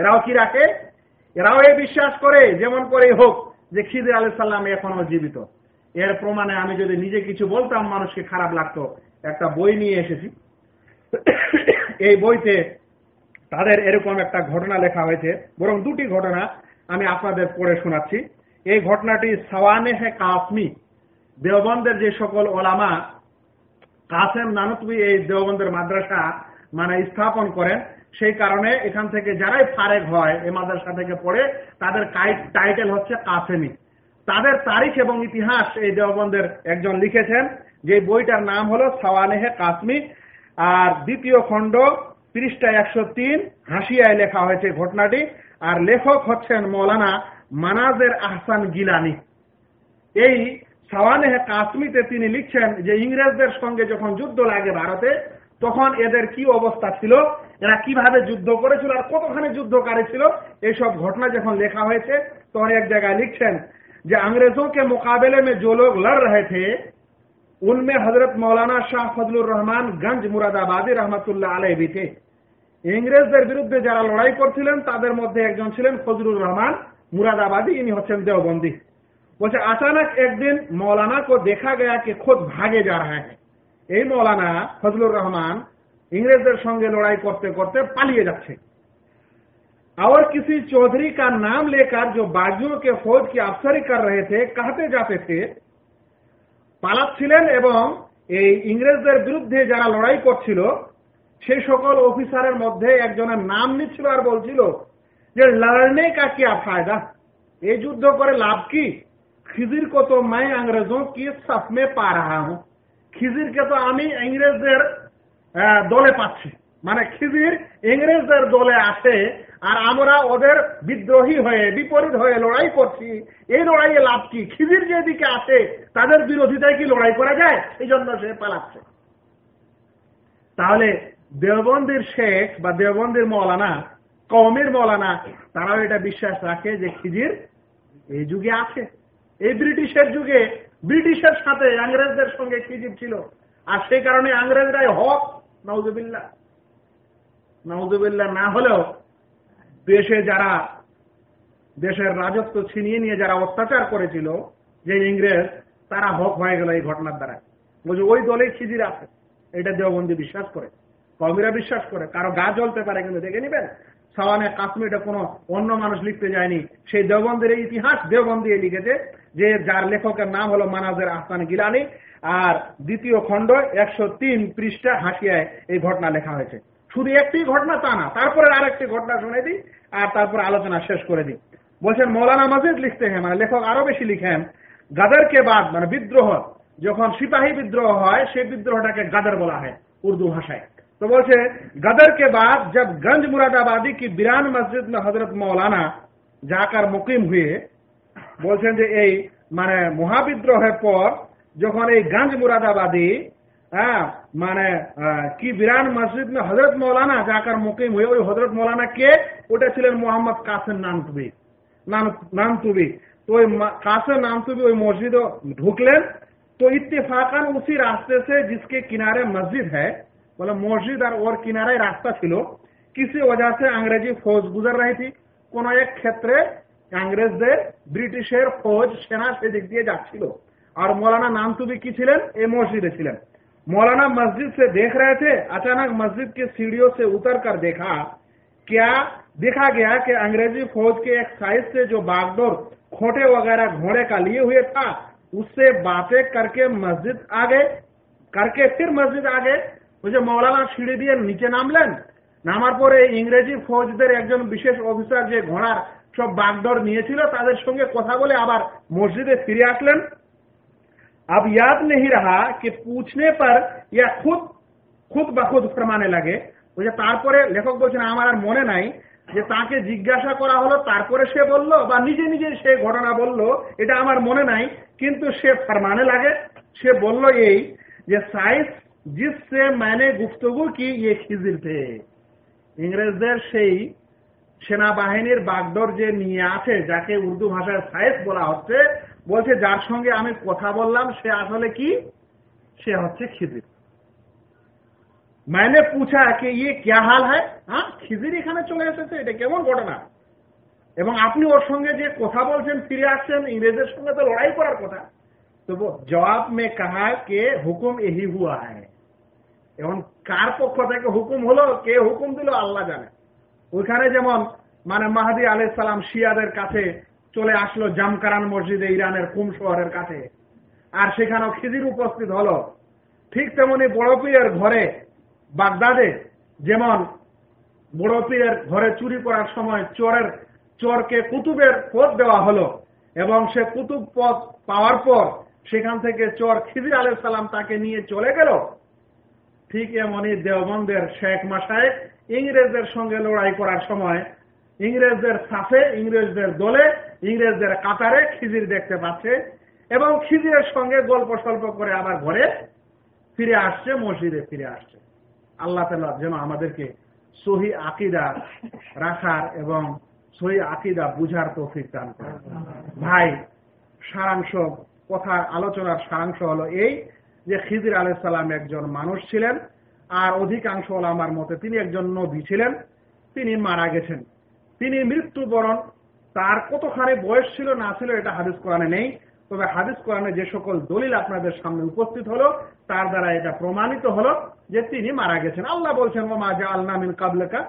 A: এরাও কি রাখে? এরাও এই বিশ্বাস করে, যেমন করেই হোক, যে খিদির আলহ সাল্লাম এখনও জীবিত। এর প্রমাণে আমি যদি নিজে কিছু বলতাম, মানুষকে খারাপ লাগতো। একটা বই নিয়ে এসেছি। এই বইতে তাদের এরকম একটা ঘটনা লেখা হয়েছে। বরং দুটি ঘটনা আমি আপনাদের পড়ে শোনাচ্ছি। এই ঘটনাটি সওয়ানে হে কাসমি দেওবন্দের যে সকল ওলামা, কাসেম নানতবি এই দেওবন্দের মাদ্রাসা মানে স্থাপন করেন, সেই কারণে এখান থেকে যারাই ফারেক হয় এই মাদ্রাসা থেকে পড়ে, তাদের টাইটেল হচ্ছে কাসেমি। তাদের তারিখ এবং ইতিহাস এই দেওবন্দের একজন লিখেছেন। যে বইটার নাম হলো সাওয়ানেহে কাশ্মি, আর দ্বিতীয় খণ্ড পৃষ্ঠা একশো তিন, হাসিয়ায় লেখা হয়েছে ঘটনাটি, আর লেখক হচ্ছেন মৌলানা মানাজের আহসান গিলানি। এই সাওয়ানেহে কাশ্মীতে তিনি লিখছেন যে ইংরেজদের সঙ্গে যখন যুদ্ধ লাগে ভারতে, তখন এদের কি অবস্থা ছিল, এরা কীভাবে যুদ্ধ করেছিল, আর কতখানি যুদ্ধকারী ছিল, এইসব ঘটনা যখন লেখা হয়েছে, তখন এক জায়গায় লিখছেন যে আংরেজকে মোকাবেলে মে যে লোক লড় রহে থে उनमें हजरत मौलाना शाह फजलुर रहमान गंज मुरादाबादी রহমতুল্লাহ আলাই भी थे ইংরেজদের বিরুদ্ধে যারা লড়াই করছিলেন তাদের মধ্যে একজন ছিলেন ফজলুর রহমান মুরাদাবাদী ইনি হচ্ছেন দেওবন্দি বলছে अचानक एक दिन मौलाना को देखा गया कि खुद भागे जा रहा है এই মৌলানা ফজলুর রহমান ইংরেজদের সঙ্গে লড়াই করতে করতে পালিয়ে যাচ্ছে और किसी चौधरी का नाम लेकर जो बागियों के फौज की अफसरी कर रहे थे कहते जाते थे পালাচ্ছিলেন এবং এই ইংরেজদের বিরুদ্ধে যারা লড়াই করছিল সেই সকল অফিসারের মধ্যে একজনের নাম নিচ্ছিল আর বলছিল যে, লড়নে কা কিয়া ফায়দা? এই যুদ্ধ করে লাভ কি? খিজির কত তো মাই আংরেজোঁ কি সাফমে পা রাহা হুঁ। খিজিরকে তো আমি ইংরেজদের দলে পাচ্ছি। মানে খিজির ইংরেজদের দলে আসে আর আমরা ওদের বিদ্রোহী হয়ে, বিপরীত হয়ে লড়াই করছি। এই লড়াইয়ে লাভ কি? খিজির যেদিকে আসে তাদের বিরোধিতায় কি লড়াই করা যায়? এই জন্য সে পালাচ্ছে। তাহলে দেওবন্দির শেখ বা দেওবন্দির মৌলানা কমের মৌলানা, তারাও এটা বিশ্বাস রাখে যে খিজির এই যুগে আছে। এই ব্রিটিশের যুগে ব্রিটিশের সাথে ইংরেজদের সঙ্গে খিজির ছিল। আর সেই কারণে আংরেজরাই হক নওজবিল্লা নওজবিল্লা না হলেও দেশে যারা, দেশের রাজত্ব ছিনিয়ে নিয়ে যারা অত্যাচার করেছিল, যে ইংরেজ, তারা হক হয়ে গেল এই ঘটনার দ্বারা। বলছে ওই দলেই খিজির আছে। এটা দেওবন্দি বিশ্বাস করে, কবিরা বিশ্বাস করে। কারও গা জ্বলতে পারে কিন্তু দেখে নিবেন? সাওয়ানে কাশ্মীরটা কোনো অন্য মানুষ লিখতে যায়নি। সেই দেওবন্দের ইতিহাস দেওবন্দি লিখেছে যে যার লেখকের নাম হলো মানাজের আহসান গিলানি, আর দ্বিতীয় খণ্ড একশো তিন পৃষ্ঠা হাসিয়ায় এই ঘটনা লেখা হয়েছে। শুধু একটি ঘটনা তা না তারপরে আরেকটি ঘটনা শুনে দিই আর তারপর আলোচনা শেষ করে দিই বলছেন মৌলানা মাজিদ লিখতে হ্যাঁ মানে লেখক আরো বেশি লিখেন গাদারকে বাদ মানে বিদ্রোহ যখন সিপাহী বিদ্রোহ হয় সেই বিদ্রোহটাকে গাদার বলা হয় উর্দু ভাষায় তো বলছে गदर के बाद जब गंज मुरादाबादी की बिरान मस्जिद में हजरत मौलाना जाकर मुकिम हुए বলছেন যে এই মানে মহাবিদ্রোহের পর যখন এই গঞ্জ মুরাদাবাদী হ্যাঁ মানে কি বিরান মসজিদ মে হজরত মৌলানা যাকার মুকিম হয়ে ওই হজরত মৌলানা কে? ওটা ছিলেন মোহাম্মদ কাসেম নানতুবি। নানতুবি। তো ওই কাসেম নানতুবি ওই মসজিদ ঢুকলেন। তো ইত্তেফাকান উসি রাস্তে সে জিসকে কিনারে মসজিদ হ্যাঁ বলে মসজিদ আর ওর কিনারায় রাস্তা ছিল। কিসি ওজা সে আংরেজি ফৌজ গুজার রহি থি। কোন এক ক্ষেত্রে আংরেজদের ব্রিটিশের ফৌজ সেনা সেদিক দিয়ে যাচ্ছিল। আর মৌলানা নানতুবি কি ছিলেন? এই মসজিদে ছিলেন। मौलाना मस्जिद से देख रहे थे अचानक मस्जिद की सीढ़ियों से उतर कर देखा क्या देखा गया कि अंग्रेजी फौज के एक साइड से जो बागडोर खोटे वगैरह घोड़े का लिए हुए था उससे बातें करके मस्जिद आ गए करके फिर मस्जिद आ गए বুঝে মৌলানা সিঁড়ি দিয়ে নিচে নামলেন নামার পরে ইংরেজি ফৌজদের একজন বিশেষ অফিসার যে ঘোড়ার সব বাগডর নিয়েছিল তাদের সঙ্গে কথা বলে আবার মসজিদে ফিরে আসলেন अब याद नहीं रहा कि पूछने पर या खुद খুদ বা খুদ ফরমানে লাগে বুঝে তারপরে লেখক বলছেন আমার আর মনে নাই যে তাকে জিজ্ঞাসা করা হলো তারপরে সে বলল বা নিজে নিজে সে ঘটনা বলল এটা আমার মনে নাই কিন্তু সে ফরমানে লাগে সে বলল এই যে সাইন্স जिससे मैंने गुफ्तगु की ये খিজির थे ইংরেজদের সেই সেনাবাহিনীর বাগদর যে নিয়ে আছে, যাকে উর্দু ভাষায় সায়েস বলা হচ্ছে, বলছে, যার সঙ্গে আমি কথা বললাম, সে আসলে কি? সে হচ্ছে খিজির। মানে পুছা কে ইয়ে ক্যা হাল হ্যাঁ খিজির এখানে চলে এসেছে, এটা কেমন ঘটনা? এবং আপনি ওর সঙ্গে যে কথা বলছেন, ফিরে আসছেন, ইংরেজের সঙ্গে তো লড়াই করার কথা। তো জবাব মে কাহা কে হুকুম এহি হুয়া হ্যাঁ এবং কার পক্ষ থেকে হুকুম হলো, কে হুকুম দিল, আল্লাহ জানে। ওইখানে যেমন মানে মাহাদি আলাই সালাম শিয়াদের কাছে চলে আসলো জামকারান মসজিদে ইরানের কুম শহরের কাছে। আর সেখানেও খিজির উপস্থিত হলো। ঠিক তেমনি বড় পীরের ঘরে বাগদাদে যেমন বড় পীরের ঘরে চুরি করার সময় চোরের, চোরকে কুতুবের পদ দেওয়া হলো এবং সে কুতুব পথ পাওয়ার পর সেখান থেকে চোর খিজির আলাই সালাম তাকে নিয়ে চলে গেল। ঠিক এমনই দেওবন্দের শেখ মাসায় ইংরেজদের সঙ্গে লড়াই করার সময় ইংরেজদের সাথে ইংরেজদের দলে, ইংরেজদের কাতারে খিজির দেখতে পাচ্ছে এবং খিজিরের সঙ্গে গল্প স্বল্প করে আবার ঘরে ফিরে আসছে, মসজিদে ফিরে আসছে। আল্লাহ তালা যেন আমাদেরকে সহি আকিদা রাখার এবং সহি আকিদা বুঝার তৌফিক দান করে ভাই, সারাংশ, কথার, আলোচনার সারাংশ হলো এই যে খিজির আলাইসাল্লাম একজন মানুষ ছিলেন। আর অধিকাংশ আমার মতে তিনি একজন নবী ছিলেন, তিনি মারা গেছেন। তিনি মৃত্যুবরণ, তার কতখানি বয়স ছিল না ছিল এটা হাদিস কোরআনে নেই, তবে হাদিস কোরআনে যে সকল দলিল আপনাদের সামনে উপস্থিত হলো, তার দ্বারা এটা প্রমাণিত হলো যে তিনি মারা গেছেন। আল্লাহ বলছেন, ওমা জা আল্লাহ মিন কাবলেকা,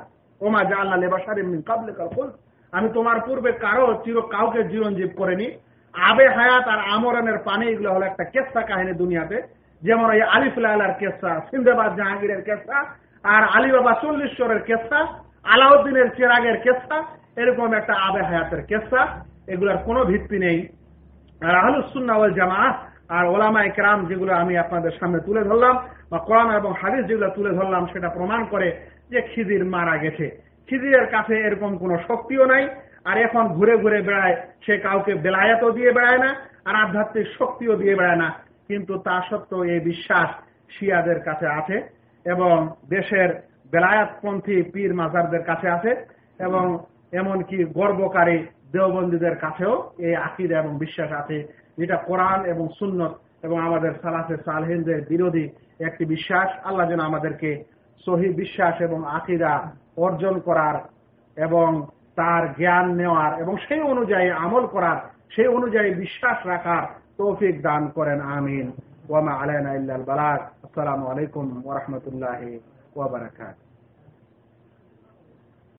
A: ওমা জা আল্লাহ লেবাসারি মিন কাবলেকা ফুল আমি তোমার পূর্বে কারও চির কাউকে জীবনজীব করেনি। আবে হায়াত আর আমরনের পানি এগুলো হলো একটা কেসা কাহিনী দুনিয়াতে। যেমন ওই আলিফুল্লাহর কেসা সিন্দাবাদ জাহাঙ্গীরের কেসা আর আলী বাবা চল্লিশ্বরের কেসা আলাউদ্দিনের চেরাগের কেসা এরকম একটা আবে হায়াতের কেসা এগুলার কোনো ভিত্তি নেই। আর আহলুসুন্না ওয়াল জামা আর ওলামা ইকরাম যেগুলো আমি আপনাদের সামনে তুলে ধরলাম, বা কোরআন এবং হাদিস যেগুলো তুলে ধরলাম, সেটা প্রমাণ করে যে খিদির মারা গেছে। খিদিরের কাছে এরকম কোনো শক্তিও নাই, আর এখন ঘুরে ঘুরে বেড়ায়, সে কাউকে বেলায়াতও দিয়ে বেড়ায় না, আর আধ্যাত্মিক শক্তিও দিয়ে বেড়ায় না। কিন্তু তা সত্ত্বেও এই বিশ্বাস শিয়াদের কাছে আছে এবং দেশের বেলায়াতপন্থী পীর মাজারদের কাছে আছে এবং এমনকি গর্বকারী দেওবন্দীদের কাছেও এই আকিদা এবং বিশ্বাস আছে। যেটা কোরআন এবং সুন্নত এবং আমাদের সালাফে সালহিনদের বিরোধী একটি বিশ্বাস। আল্লাহ যেন আমাদেরকে সহি বিশ্বাস এবং আকিরা অর্জন করার এবং তার জ্ঞান নেওয়ার এবং সেই অনুযায়ী আমল করার, সেই অনুযায়ী বিশ্বাস রাখার তৌফিক দান করেন আমিন ওয়ামা আলাইনা ইল্লাল বালাগ আসসালামু আলাইকুম ওয়া রাহমাতুল্লাহি ওয়া বারাকাতুহু